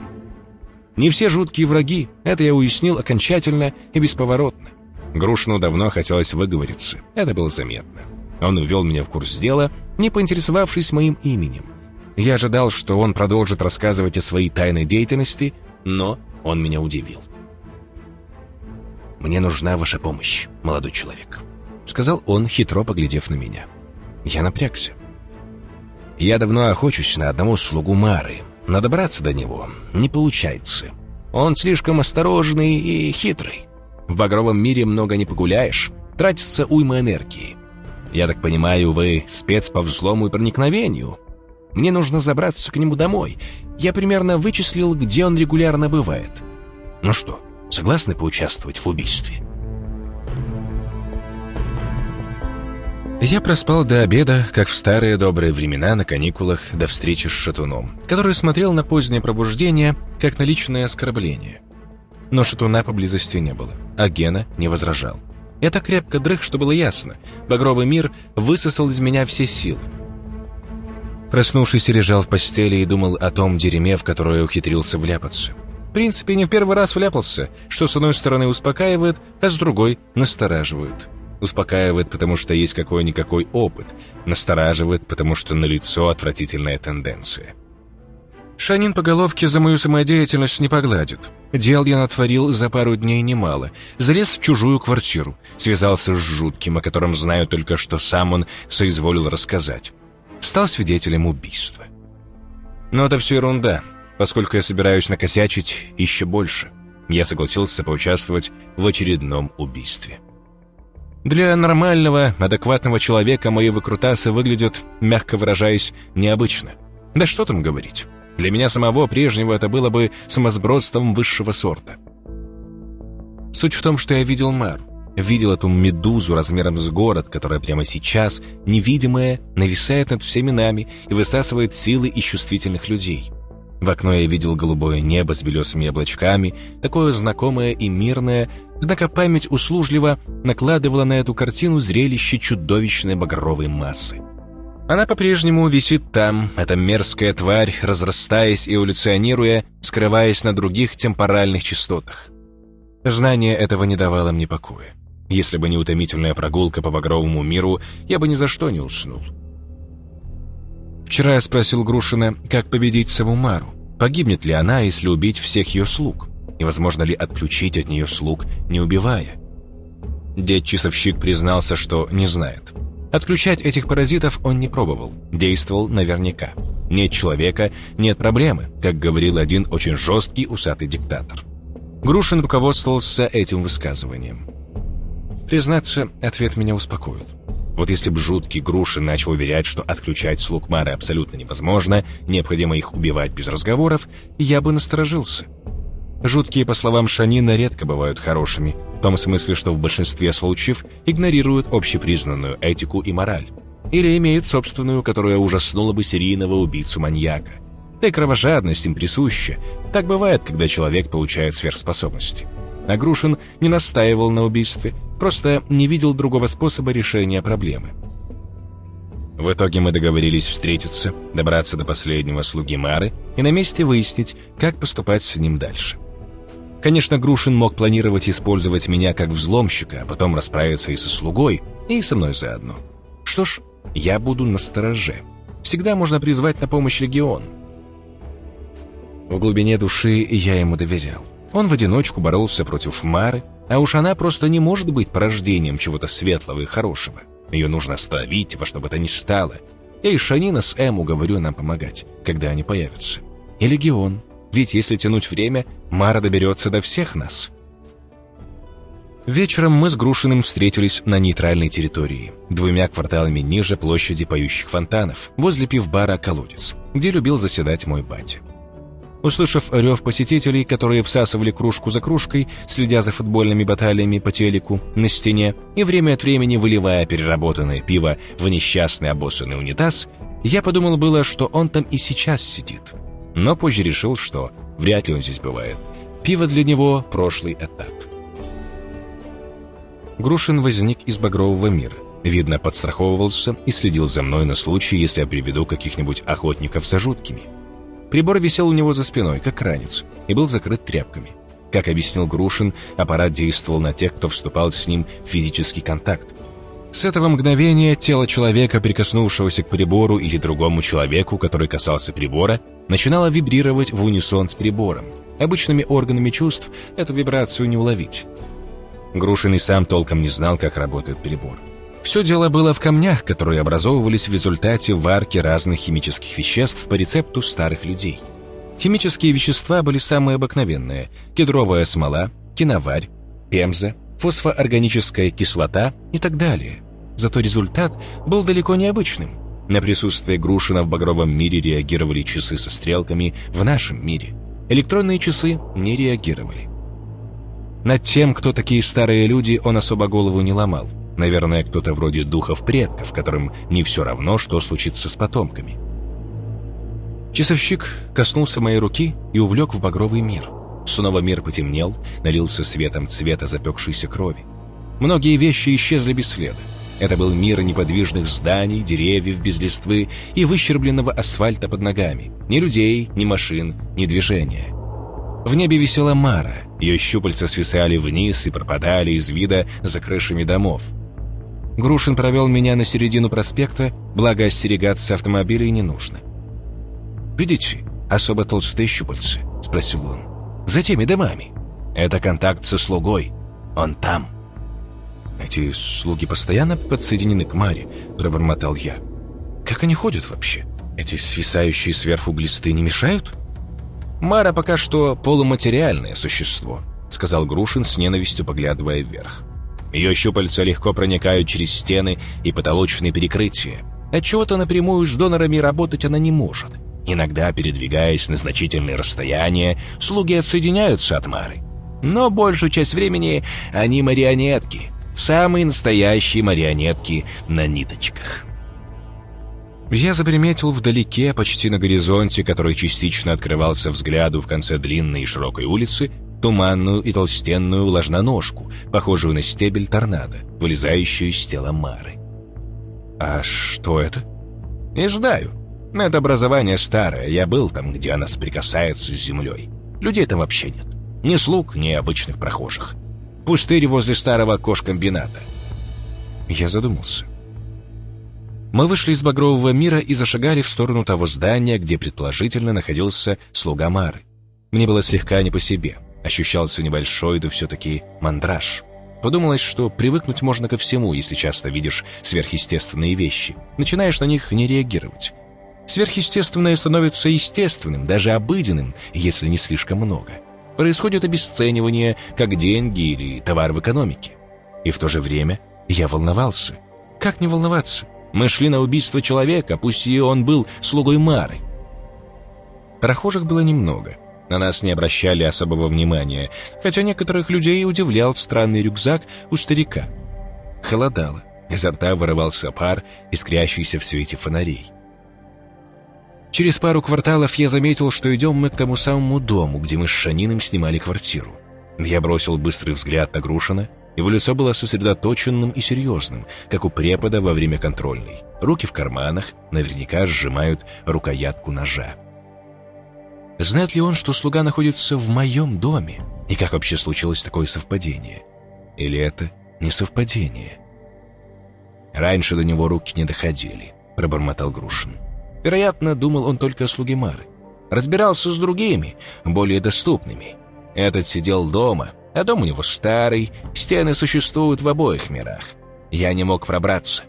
Не все жуткие враги, это я уяснил окончательно и бесповоротно. Грушину давно хотелось выговориться, это было заметно. Он увел меня в курс дела, не поинтересовавшись моим именем. Я ожидал, что он продолжит рассказывать о своей тайной деятельности, но он меня удивил. «Мне нужна ваша помощь, молодой человек», — сказал он, хитро поглядев на меня. Я напрягся. «Я давно охочусь на одного слугу Мары, но добраться до него не получается. Он слишком осторожный и хитрый. В багровом мире много не погуляешь, тратится уйма энергии. Я так понимаю, вы спец по взлому и проникновению. Мне нужно забраться к нему домой. Я примерно вычислил, где он регулярно бывает. Ну что, согласны поучаствовать в убийстве?» Я проспал до обеда, как в старые добрые времена на каникулах до встречи с Шатуном, который смотрел на позднее пробуждение, как на личное оскорбление. Но Шатуна поблизости не было, а Гена не возражал. Так крепко дрых, что было ясно. Багровый мир высосал из меня все силы. Проснувшись, лежал в постели и думал о том дерьме, в которое ухитрился вляпаться. В принципе, не в первый раз вляпался, что с одной стороны успокаивает, а с другой настораживает. Успокаивает, потому что есть какой-никакой опыт, настораживает, потому что налицо отвратительная тенденция. Шанин по головке за мою самодеятельность не погладит. Дел я натворил за пару дней немало. Залез в чужую квартиру, связался с жутким, о котором знаю только, что сам он соизволил рассказать стал свидетелем убийства. Но это все ерунда, поскольку я собираюсь накосячить еще больше. Я согласился поучаствовать в очередном убийстве. Для нормального, адекватного человека мои выкрутасы выглядят, мягко выражаясь, необычно. Да что там говорить. Для меня самого прежнего это было бы сумасбродством высшего сорта. Суть в том, что я видел Мару. Видел эту медузу размером с город, которая прямо сейчас, невидимая, нависает над всеми нами и высасывает силы из чувствительных людей. В окно я видел голубое небо с белесыми облачками, такое знакомое и мирное, однако память услужливо накладывала на эту картину зрелище чудовищной багровой массы. Она по-прежнему висит там, эта мерзкая тварь, разрастаясь и эволюционируя, скрываясь на других темпоральных частотах. Знание этого не давало мне покоя. Если бы не утомительная прогулка по багровому миру, я бы ни за что не уснул. Вчера я спросил Грушина, как победить саму Мару. Погибнет ли она, если убить всех ее слуг? И возможно ли отключить от нее слуг, не убивая? Дед-часовщик признался, что не знает. Отключать этих паразитов он не пробовал, действовал наверняка. Нет человека, нет проблемы, как говорил один очень жесткий усатый диктатор. Грушин руководствовался этим высказыванием. Признаться, ответ меня успокоил. Вот если бы жуткий Грушин начал уверять, что отключать слуг Мары абсолютно невозможно, необходимо их убивать без разговоров, я бы насторожился. Жуткие, по словам Шанина, редко бывают хорошими, в том смысле, что в большинстве случаев игнорируют общепризнанную этику и мораль. Или имеют собственную, которая ужаснула бы серийного убийцу-маньяка. Да и кровожадность им присуща. Так бывает, когда человек получает сверхспособности. А Грушин не настаивал на убийстве, просто не видел другого способа решения проблемы. В итоге мы договорились встретиться, добраться до последнего слуги Мары и на месте выяснить, как поступать с ним дальше. Конечно, Грушин мог планировать использовать меня как взломщика, а потом расправиться и со слугой, и со мной заодно. Что ж, я буду на стороже. Всегда можно призвать на помощь легион. В глубине души я ему доверял. Он в одиночку боролся против Мары, а уж она просто не может быть порождением чего-то светлого и хорошего. Ее нужно остановить во что бы то ни стало. И Шанина с Эм уговорю нам помогать, когда они появятся. И легион, ведь если тянуть время, Мара доберется до всех нас. Вечером мы с Грушиным встретились на нейтральной территории, двумя кварталами ниже площади поющих фонтанов, возле пивбара «Колодец», где любил заседать мой батя. Услышав рев посетителей, которые всасывали кружку за кружкой, следя за футбольными баталиями по телеку, на стене и время от времени выливая переработанное пиво в несчастный обоссанный унитаз, я подумал было, что он там и сейчас сидит но позже решил, что вряд ли он здесь бывает. Пиво для него – прошлый этап. Грушин возник из багрового мира. Видно, подстраховывался и следил за мной на случай, если я приведу каких-нибудь охотников за жуткими. Прибор висел у него за спиной, как ранец, и был закрыт тряпками. Как объяснил Грушин, аппарат действовал на тех, кто вступал с ним в физический контакт, с этого мгновения тело человека, прикоснувшегося к прибору или другому человеку, который касался прибора, начинало вибрировать в унисон с прибором. Обычными органами чувств эту вибрацию не уловить. Грушин и сам толком не знал, как работает прибор. Все дело было в камнях, которые образовывались в результате варки разных химических веществ по рецепту старых людей. Химические вещества были самые обыкновенные – кедровая смола, киноварь, пемза, фосфоорганическая кислота и так далее. Зато результат был далеко не обычным. На присутствие Грушина в багровом мире реагировали часы со стрелками в нашем мире. Электронные часы не реагировали. Над тем, кто такие старые люди, он особо голову не ломал. Наверное, кто-то вроде духов предков, которым не все равно, что случится с потомками. Часовщик коснулся моей руки и увлек в багровый мир – Снова мир потемнел, налился светом цвета запекшейся крови. Многие вещи исчезли без следа. Это был мир неподвижных зданий, деревьев без листвы и выщербленного асфальта под ногами. Ни людей, ни машин, ни движения. В небе висела Мара. Ее щупальца свисали вниз и пропадали из вида за крышами домов. Грушин провел меня на середину проспекта, благо остерегаться автомобилей не нужно. «Видите, особо толстые щупальца?» — спросил он за теми домами. Это контакт со слугой. Он там». «Эти слуги постоянно подсоединены к Маре», — пробормотал я. «Как они ходят вообще? Эти свисающие сверху глисты не мешают?» «Мара пока что полуматериальное существо», — сказал Грушин с ненавистью, поглядывая вверх. Ее щупальца легко проникают через стены и потолочные перекрытия. Отчего-то напрямую с донорами работать она не может. Иногда, передвигаясь на значительные расстояния, слуги отсоединяются от Мары. Но большую часть времени они марионетки, самые настоящие марионетки на ниточках. Я заприметил вдалеке, почти на горизонте, который частично открывался взгляду в конце длинной и широкой улицы, туманную и толстенную ложноножку, похожую на стебель торнадо, вылезающую из тела Мары. «А что это?» «Не знаю. Это образование старое, я был там, где она соприкасается с землей. Людей там вообще нет. Ни слуг, ни обычных прохожих. Пустырь возле старого кошкомбината. Я задумался. Мы вышли из багрового мира и зашагали в сторону того здания, где предположительно находился слуга Мары. Мне было слегка не по себе. Ощущался небольшой, да все-таки мандраж. Подумалось, что привыкнуть можно ко всему, если часто видишь сверхъестественные вещи. Начинаешь на них не реагировать. Сверхъестественное становится естественным, даже обыденным, если не слишком много. Происходит обесценивание, как деньги или товар в экономике. И в то же время я волновался. Как не волноваться? Мы шли на убийство человека, пусть и он был слугой Мары. Прохожих было немного. На нас не обращали особого внимания, хотя некоторых людей удивлял странный рюкзак у старика. Холодало. Изо рта вырывался пар, искрящийся в свете фонарей. Через пару кварталов я заметил, что идем мы к тому самому дому, где мы с Шаниным снимали квартиру. Я бросил быстрый взгляд на Грушина. Его лицо было сосредоточенным и серьезным, как у препода во время контрольной. Руки в карманах, наверняка сжимают рукоятку ножа. Знает ли он, что слуга находится в моем доме? И как вообще случилось такое совпадение? Или это не совпадение? Раньше до него руки не доходили, пробормотал Грушин. Вероятно, думал он только о слуге Мары. Разбирался с другими, более доступными. Этот сидел дома, а дом у него старый, стены существуют в обоих мирах. Я не мог пробраться.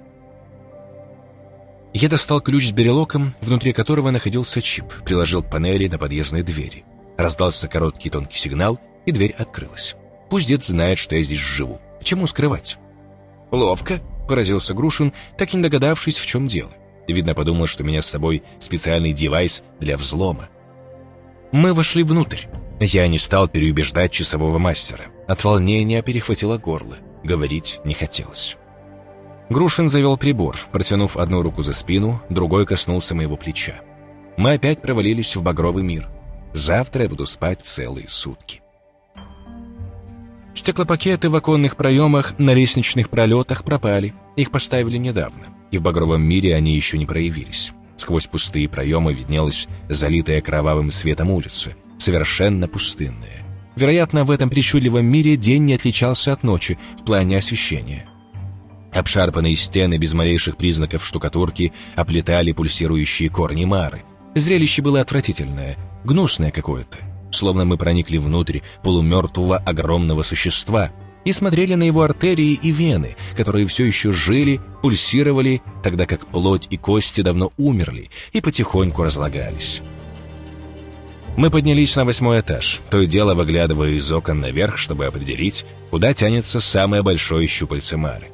Я достал ключ с берелоком, внутри которого находился чип, приложил к панели на подъездной двери. Раздался короткий тонкий сигнал, и дверь открылась. Пусть дед знает, что я здесь живу. К чему скрывать? «Ловко», — поразился Грушин, так и не догадавшись, в чем дело. Видно, подумал, что у меня с собой специальный девайс для взлома. Мы вошли внутрь. Я не стал переубеждать часового мастера. От волнения перехватило горло. Говорить не хотелось. Грушин завел прибор, протянув одну руку за спину, другой коснулся моего плеча. Мы опять провалились в багровый мир. Завтра я буду спать целые сутки. Стеклопакеты в оконных проемах на лестничных пролетах пропали. Их поставили недавно и в багровом мире они еще не проявились. Сквозь пустые проемы виднелась залитая кровавым светом улица, совершенно пустынная. Вероятно, в этом причудливом мире день не отличался от ночи в плане освещения. Обшарпанные стены без малейших признаков штукатурки оплетали пульсирующие корни Мары. Зрелище было отвратительное, гнусное какое-то, словно мы проникли внутрь полумертвого огромного существа, и смотрели на его артерии и вены, которые все еще жили, пульсировали, тогда как плоть и кости давно умерли и потихоньку разлагались. Мы поднялись на восьмой этаж, то и дело выглядывая из окон наверх, чтобы определить, куда тянется самое большое щупальце Мары.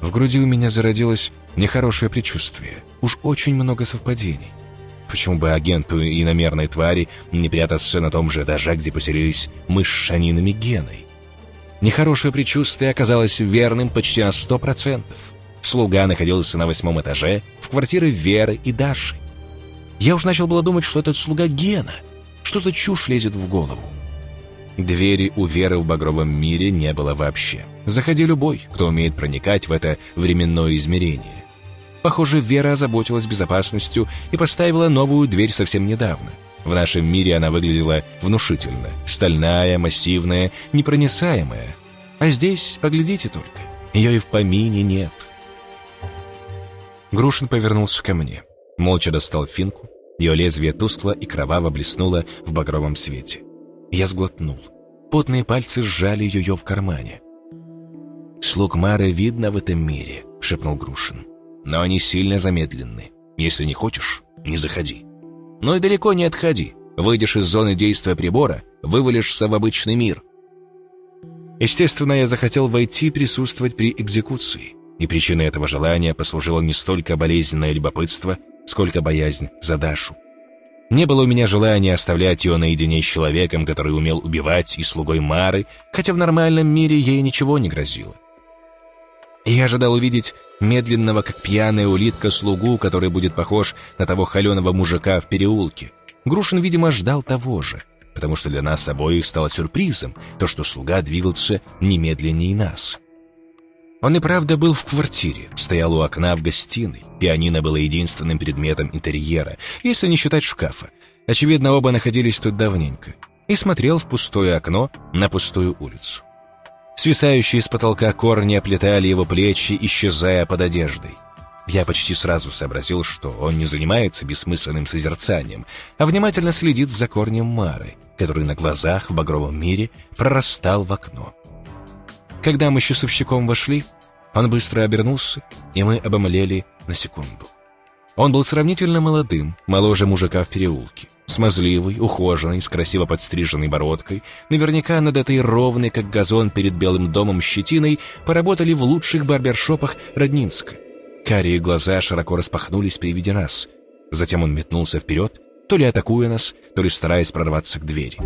В груди у меня зародилось нехорошее предчувствие. Уж очень много совпадений. Почему бы агенту иномерной твари не прятаться на том же этаже, где поселились мы с Шанинами Геной? Нехорошее предчувствие оказалось верным почти на сто процентов. Слуга находился на восьмом этаже, в квартире Веры и Даши. Я уж начал было думать, что этот слуга Гена. Что за чушь лезет в голову? Двери у Веры в багровом мире не было вообще. Заходи любой, кто умеет проникать в это временное измерение. Похоже, Вера озаботилась безопасностью и поставила новую дверь совсем недавно — в нашем мире она выглядела внушительно. Стальная, массивная, непроницаемая. А здесь, поглядите только, ее и в помине нет. Грушин повернулся ко мне. Молча достал финку. Ее лезвие тускло и кроваво блеснуло в багровом свете. Я сглотнул. Потные пальцы сжали ее в кармане. «Слуг Мары видно в этом мире», — шепнул Грушин. «Но они сильно замедленны. Если не хочешь, не заходи». Но и далеко не отходи. Выйдешь из зоны действия прибора, вывалишься в обычный мир. Естественно, я захотел войти и присутствовать при экзекуции. И причиной этого желания послужило не столько болезненное любопытство, сколько боязнь за Дашу. Не было у меня желания оставлять ее наедине с человеком, который умел убивать, и слугой Мары, хотя в нормальном мире ей ничего не грозило. Я ожидал увидеть медленного, как пьяная улитка, слугу, который будет похож на того холеного мужика в переулке. Грушин, видимо, ждал того же, потому что для нас обоих стало сюрпризом то, что слуга двигался немедленнее нас. Он и правда был в квартире, стоял у окна в гостиной. Пианино было единственным предметом интерьера, если не считать шкафа. Очевидно, оба находились тут давненько. И смотрел в пустое окно на пустую улицу. Свисающие с потолка корни оплетали его плечи, исчезая под одеждой. Я почти сразу сообразил, что он не занимается бессмысленным созерцанием, а внимательно следит за корнем Мары, который на глазах в багровом мире прорастал в окно. Когда мы с часовщиком вошли, он быстро обернулся, и мы обомлели на секунду. Он был сравнительно молодым, моложе мужика в переулке. Смазливый, ухоженный, с красиво подстриженной бородкой, наверняка над этой ровной, как газон перед Белым домом щетиной, поработали в лучших барбершопах Роднинска. Карие глаза широко распахнулись при виде нас. Затем он метнулся вперед, то ли атакуя нас, то ли стараясь прорваться к двери.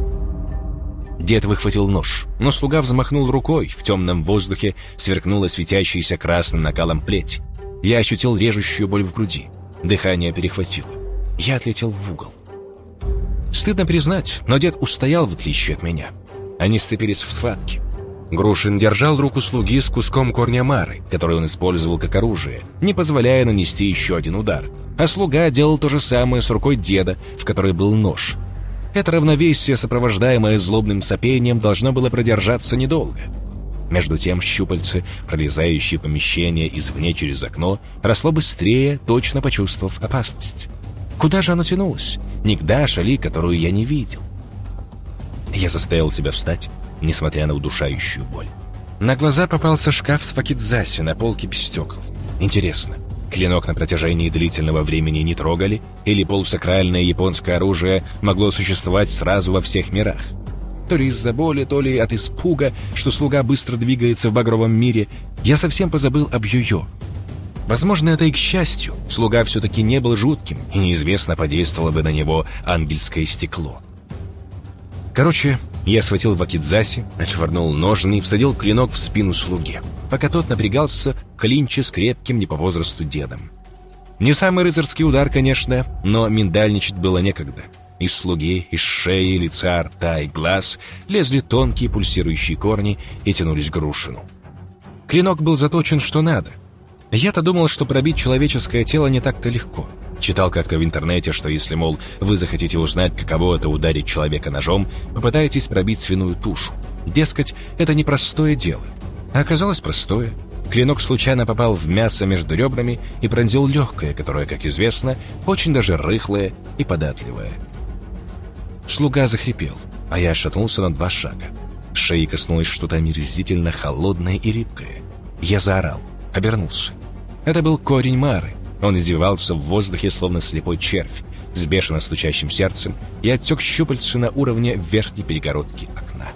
Дед выхватил нож, но слуга взмахнул рукой, в темном воздухе сверкнула светящаяся красным накалом плеть. Я ощутил режущую боль в груди. Дыхание перехватило. Я отлетел в угол. Стыдно признать, но дед устоял в отличие от меня. Они сцепились в схватке. Грушин держал руку слуги с куском корня мары, который он использовал как оружие, не позволяя нанести еще один удар. А слуга делал то же самое с рукой деда, в которой был нож. Это равновесие, сопровождаемое злобным сопением, должно было продержаться недолго. Между тем щупальце, пролезающее помещение извне через окно, росло быстрее, точно почувствовав опасность. Куда же оно тянулось? Не к Даше ли, которую я не видел? Я заставил себя встать, несмотря на удушающую боль. На глаза попался шкаф с факидзаси на полке без стекол. Интересно, клинок на протяжении длительного времени не трогали, или полусакральное японское оружие могло существовать сразу во всех мирах? То ли из-за боли, то ли от испуга, что слуга быстро двигается в багровом мире, я совсем позабыл об Йо-Йо. Возможно, это и к счастью. Слуга все-таки не был жутким, и неизвестно, подействовало бы на него ангельское стекло. Короче, я схватил вакидзаси, отшвырнул ножны и всадил клинок в спину слуги, пока тот напрягался в клинче с крепким не по возрасту дедом. Не самый рыцарский удар, конечно, но миндальничать было некогда. Из слуги, из шеи, лица, рта и глаз лезли тонкие пульсирующие корни и тянулись к грушину. Клинок был заточен что надо, я-то думал, что пробить человеческое тело не так-то легко. Читал как-то в интернете, что если, мол, вы захотите узнать, каково это ударить человека ножом, попытайтесь пробить свиную тушу. Дескать, это непростое дело. А оказалось простое. Клинок случайно попал в мясо между ребрами и пронзил легкое, которое, как известно, очень даже рыхлое и податливое. Слуга захрипел, а я шатнулся на два шага. Шеи коснулось что-то омерзительно холодное и рыбкое. Я заорал, обернулся. Это был корень Мары. Он извивался в воздухе, словно слепой червь, с бешено стучащим сердцем и отсек щупальцу на уровне верхней перегородки окна.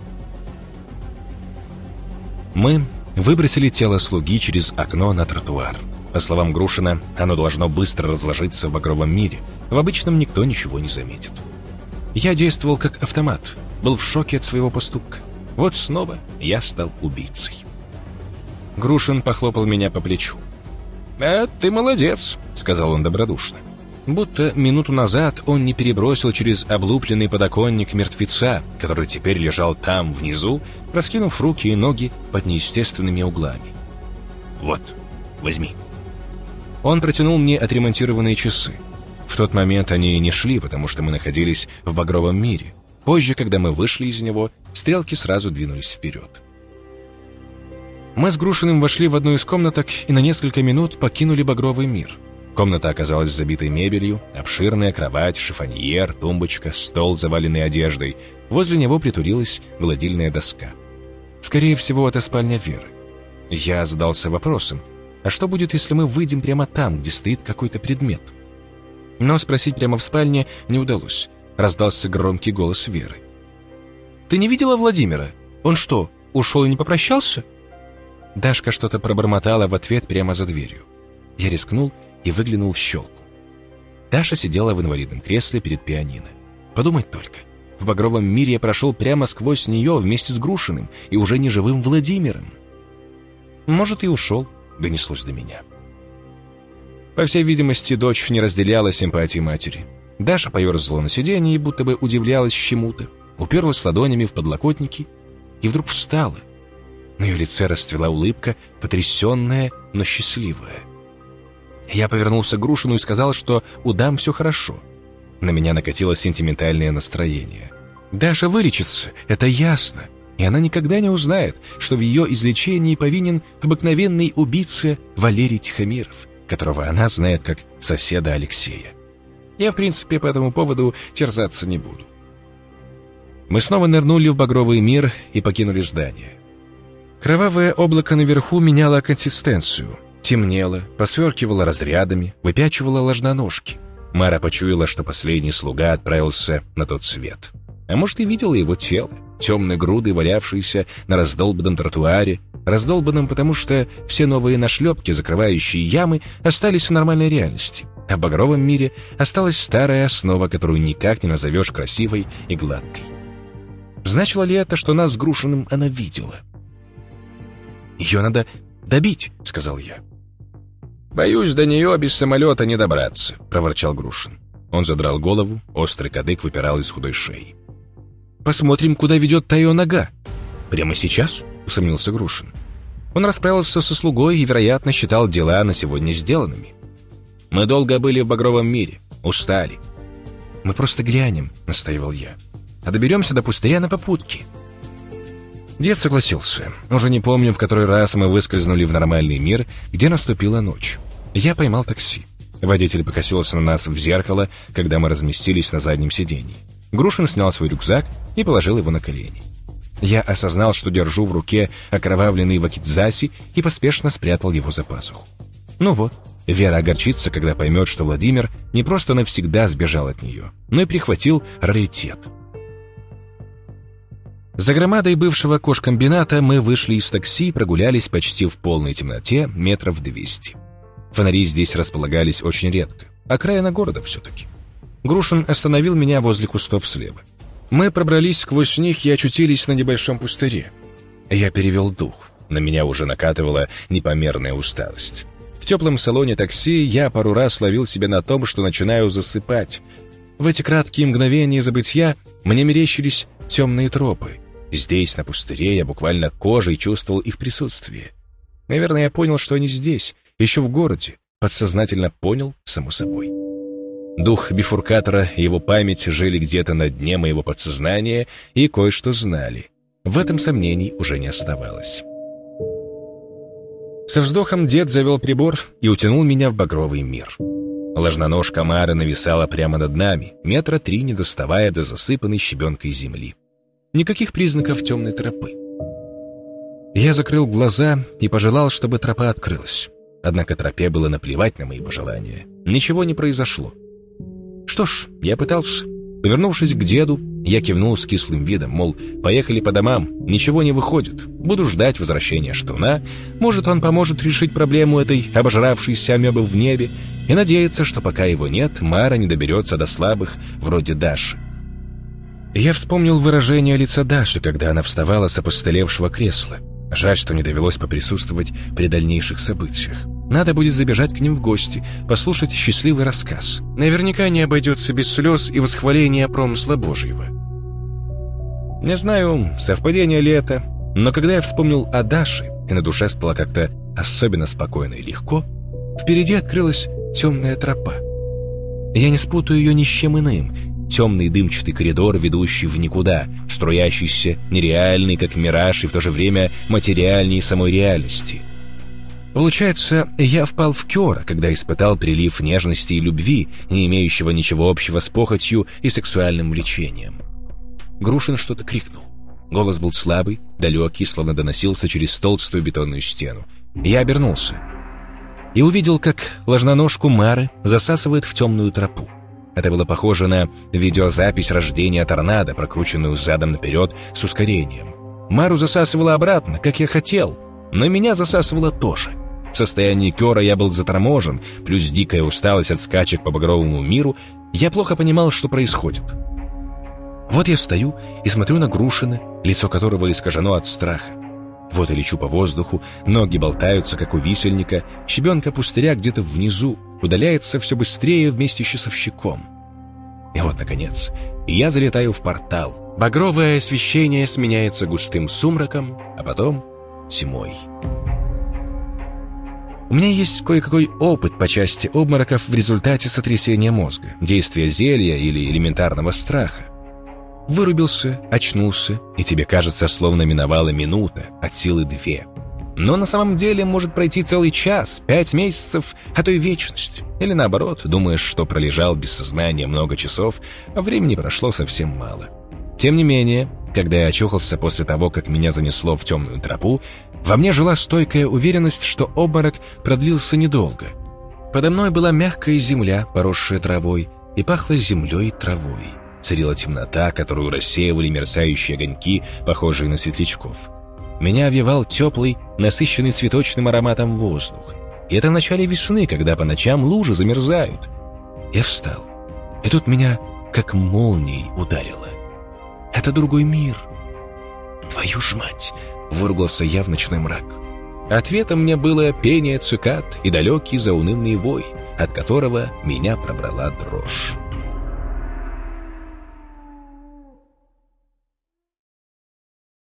Мы выбросили тело слуги через окно на тротуар. По словам Грушина, оно должно быстро разложиться в багровом мире. В обычном никто ничего не заметит. Я действовал как автомат, был в шоке от своего поступка. Вот снова я стал убийцей. Грушин похлопал меня по плечу. «А ты молодец», — сказал он добродушно. Будто минуту назад он не перебросил через облупленный подоконник мертвеца, который теперь лежал там, внизу, раскинув руки и ноги под неестественными углами. «Вот, возьми». Он протянул мне отремонтированные часы. В тот момент они не шли, потому что мы находились в багровом мире. Позже, когда мы вышли из него, стрелки сразу двинулись вперед. Мы с Грушиным вошли в одну из комнаток и на несколько минут покинули багровый мир. Комната оказалась забитой мебелью, обширная кровать, шифоньер, тумбочка, стол, заваленный одеждой. Возле него притулилась гладильная доска. Скорее всего, это спальня Веры. Я задался вопросом, а что будет, если мы выйдем прямо там, где стоит какой-то предмет? Но спросить прямо в спальне не удалось. Раздался громкий голос Веры. «Ты не видела Владимира? Он что, ушел и не попрощался?» Дашка что-то пробормотала в ответ прямо за дверью. Я рискнул и выглянул в щелку. Даша сидела в инвалидном кресле перед пианино. Подумать только. В багровом мире я прошел прямо сквозь нее вместе с Грушиным и уже неживым Владимиром. Может, и ушел, донеслось до меня. По всей видимости, дочь не разделяла симпатии матери. Даша поерзала на сиденье будто бы удивлялась чему-то, уперлась ладонями в подлокотники и вдруг встала, на ее лице расцвела улыбка, потрясенная, но счастливая. Я повернулся к Грушину и сказал, что у дам все хорошо. На меня накатило сентиментальное настроение. Даша вылечится, это ясно. И она никогда не узнает, что в ее излечении повинен обыкновенный убийца Валерий Тихомиров, которого она знает как соседа Алексея. Я, в принципе, по этому поводу терзаться не буду. Мы снова нырнули в багровый мир и покинули здание. Кровавое облако наверху меняло консистенцию. Темнело, посверкивало разрядами, выпячивало ложноножки. Мара почуяла, что последний слуга отправился на тот свет. А может, и видела его тело, темной груды, валявшиеся на раздолбанном тротуаре, раздолбанном потому, что все новые нашлепки, закрывающие ямы, остались в нормальной реальности, а в багровом мире осталась старая основа, которую никак не назовешь красивой и гладкой. Значило ли это, что нас с Грушиным она видела? «Ее надо добить», — сказал я. «Боюсь, до нее без самолета не добраться», — проворчал Грушин. Он задрал голову, острый кадык выпирал из худой шеи. «Посмотрим, куда ведет та ее нога». «Прямо сейчас?» — усомнился Грушин. Он расправился со слугой и, вероятно, считал дела на сегодня сделанными. «Мы долго были в багровом мире, устали». «Мы просто глянем», — настаивал я. «А доберемся до пустыря на попутке». Дед согласился. Уже не помню, в который раз мы выскользнули в нормальный мир, где наступила ночь. Я поймал такси. Водитель покосился на нас в зеркало, когда мы разместились на заднем сиденье. Грушин снял свой рюкзак и положил его на колени. Я осознал, что держу в руке окровавленный вакидзаси и поспешно спрятал его за пазуху. Ну вот, Вера огорчится, когда поймет, что Владимир не просто навсегда сбежал от нее, но и прихватил раритет — за громадой бывшего кошкомбината мы вышли из такси и прогулялись почти в полной темноте метров 200. Фонари здесь располагались очень редко. Окраина города все-таки. Грушин остановил меня возле кустов слева. Мы пробрались сквозь них и очутились на небольшом пустыре. Я перевел дух. На меня уже накатывала непомерная усталость. В теплом салоне такси я пару раз ловил себя на том, что начинаю засыпать. В эти краткие мгновения забытья мне мерещились темные тропы — Здесь, на пустыре, я буквально кожей чувствовал их присутствие. Наверное, я понял, что они здесь, еще в городе. Подсознательно понял, само собой. Дух бифуркатора и его память жили где-то на дне моего подсознания и кое-что знали. В этом сомнений уже не оставалось. Со вздохом дед завел прибор и утянул меня в багровый мир. Ложноножка Мары нависала прямо над нами, метра три не доставая до засыпанной щебенкой земли. Никаких признаков темной тропы. Я закрыл глаза и пожелал, чтобы тропа открылась. Однако тропе было наплевать на мои пожелания. Ничего не произошло. Что ж, я пытался. Повернувшись к деду, я кивнул с кислым видом, мол, поехали по домам, ничего не выходит. Буду ждать возвращения Штуна. Может, он поможет решить проблему этой обожравшейся амебы в небе и надеяться, что пока его нет, Мара не доберется до слабых, вроде Даши. Я вспомнил выражение лица Даши, когда она вставала с опостылевшего кресла. Жаль, что не довелось поприсутствовать при дальнейших событиях. Надо будет забежать к ним в гости, послушать счастливый рассказ. Наверняка не обойдется без слез и восхваления промысла Божьего. Не знаю, совпадение ли это, но когда я вспомнил о Даше, и на душе стало как-то особенно спокойно и легко, впереди открылась темная тропа. Я не спутаю ее ни с чем иным, темный дымчатый коридор, ведущий в никуда, струящийся, нереальный, как мираж, и в то же время материальней самой реальности. Получается, я впал в кёра, когда испытал прилив нежности и любви, не имеющего ничего общего с похотью и сексуальным влечением. Грушин что-то крикнул. Голос был слабый, далекий, словно доносился через толстую бетонную стену. Я обернулся и увидел, как ложноножку Мары засасывает в темную тропу. Это было похоже на видеозапись рождения торнадо, прокрученную задом наперед с ускорением. Мару засасывало обратно, как я хотел, но меня засасывало тоже. В состоянии кера я был заторможен, плюс дикая усталость от скачек по багровому миру, я плохо понимал, что происходит. Вот я стою и смотрю на Грушина, лицо которого искажено от страха. Вот я лечу по воздуху, ноги болтаются, как у висельника, щебенка пустыря где-то внизу, удаляется все быстрее вместе с часовщиком. И вот, наконец, я залетаю в портал. Багровое освещение сменяется густым сумраком, а потом тьмой. У меня есть кое-какой опыт по части обмороков в результате сотрясения мозга, действия зелья или элементарного страха. Вырубился, очнулся, и тебе кажется, словно миновала минута, от силы две. Но на самом деле может пройти целый час, пять месяцев, а то и вечность. Или наоборот, думаешь, что пролежал без сознания много часов, а времени прошло совсем мало. Тем не менее, Когда я очухался после того, как меня занесло в темную тропу, во мне жила стойкая уверенность, что обморок продлился недолго. Подо мной была мягкая земля, поросшая травой, и пахло землей травой. Царила темнота, которую рассеивали мерцающие огоньки, похожие на светлячков. Меня овевал теплый, насыщенный цветочным ароматом воздух. И это в начале весны, когда по ночам лужи замерзают. Я встал. И тут меня как молнией ударило. Это другой мир. Твою ж мать! Выругался я в ночной мрак. Ответом мне было пение цикад и далекий заунывный вой, от которого меня пробрала дрожь.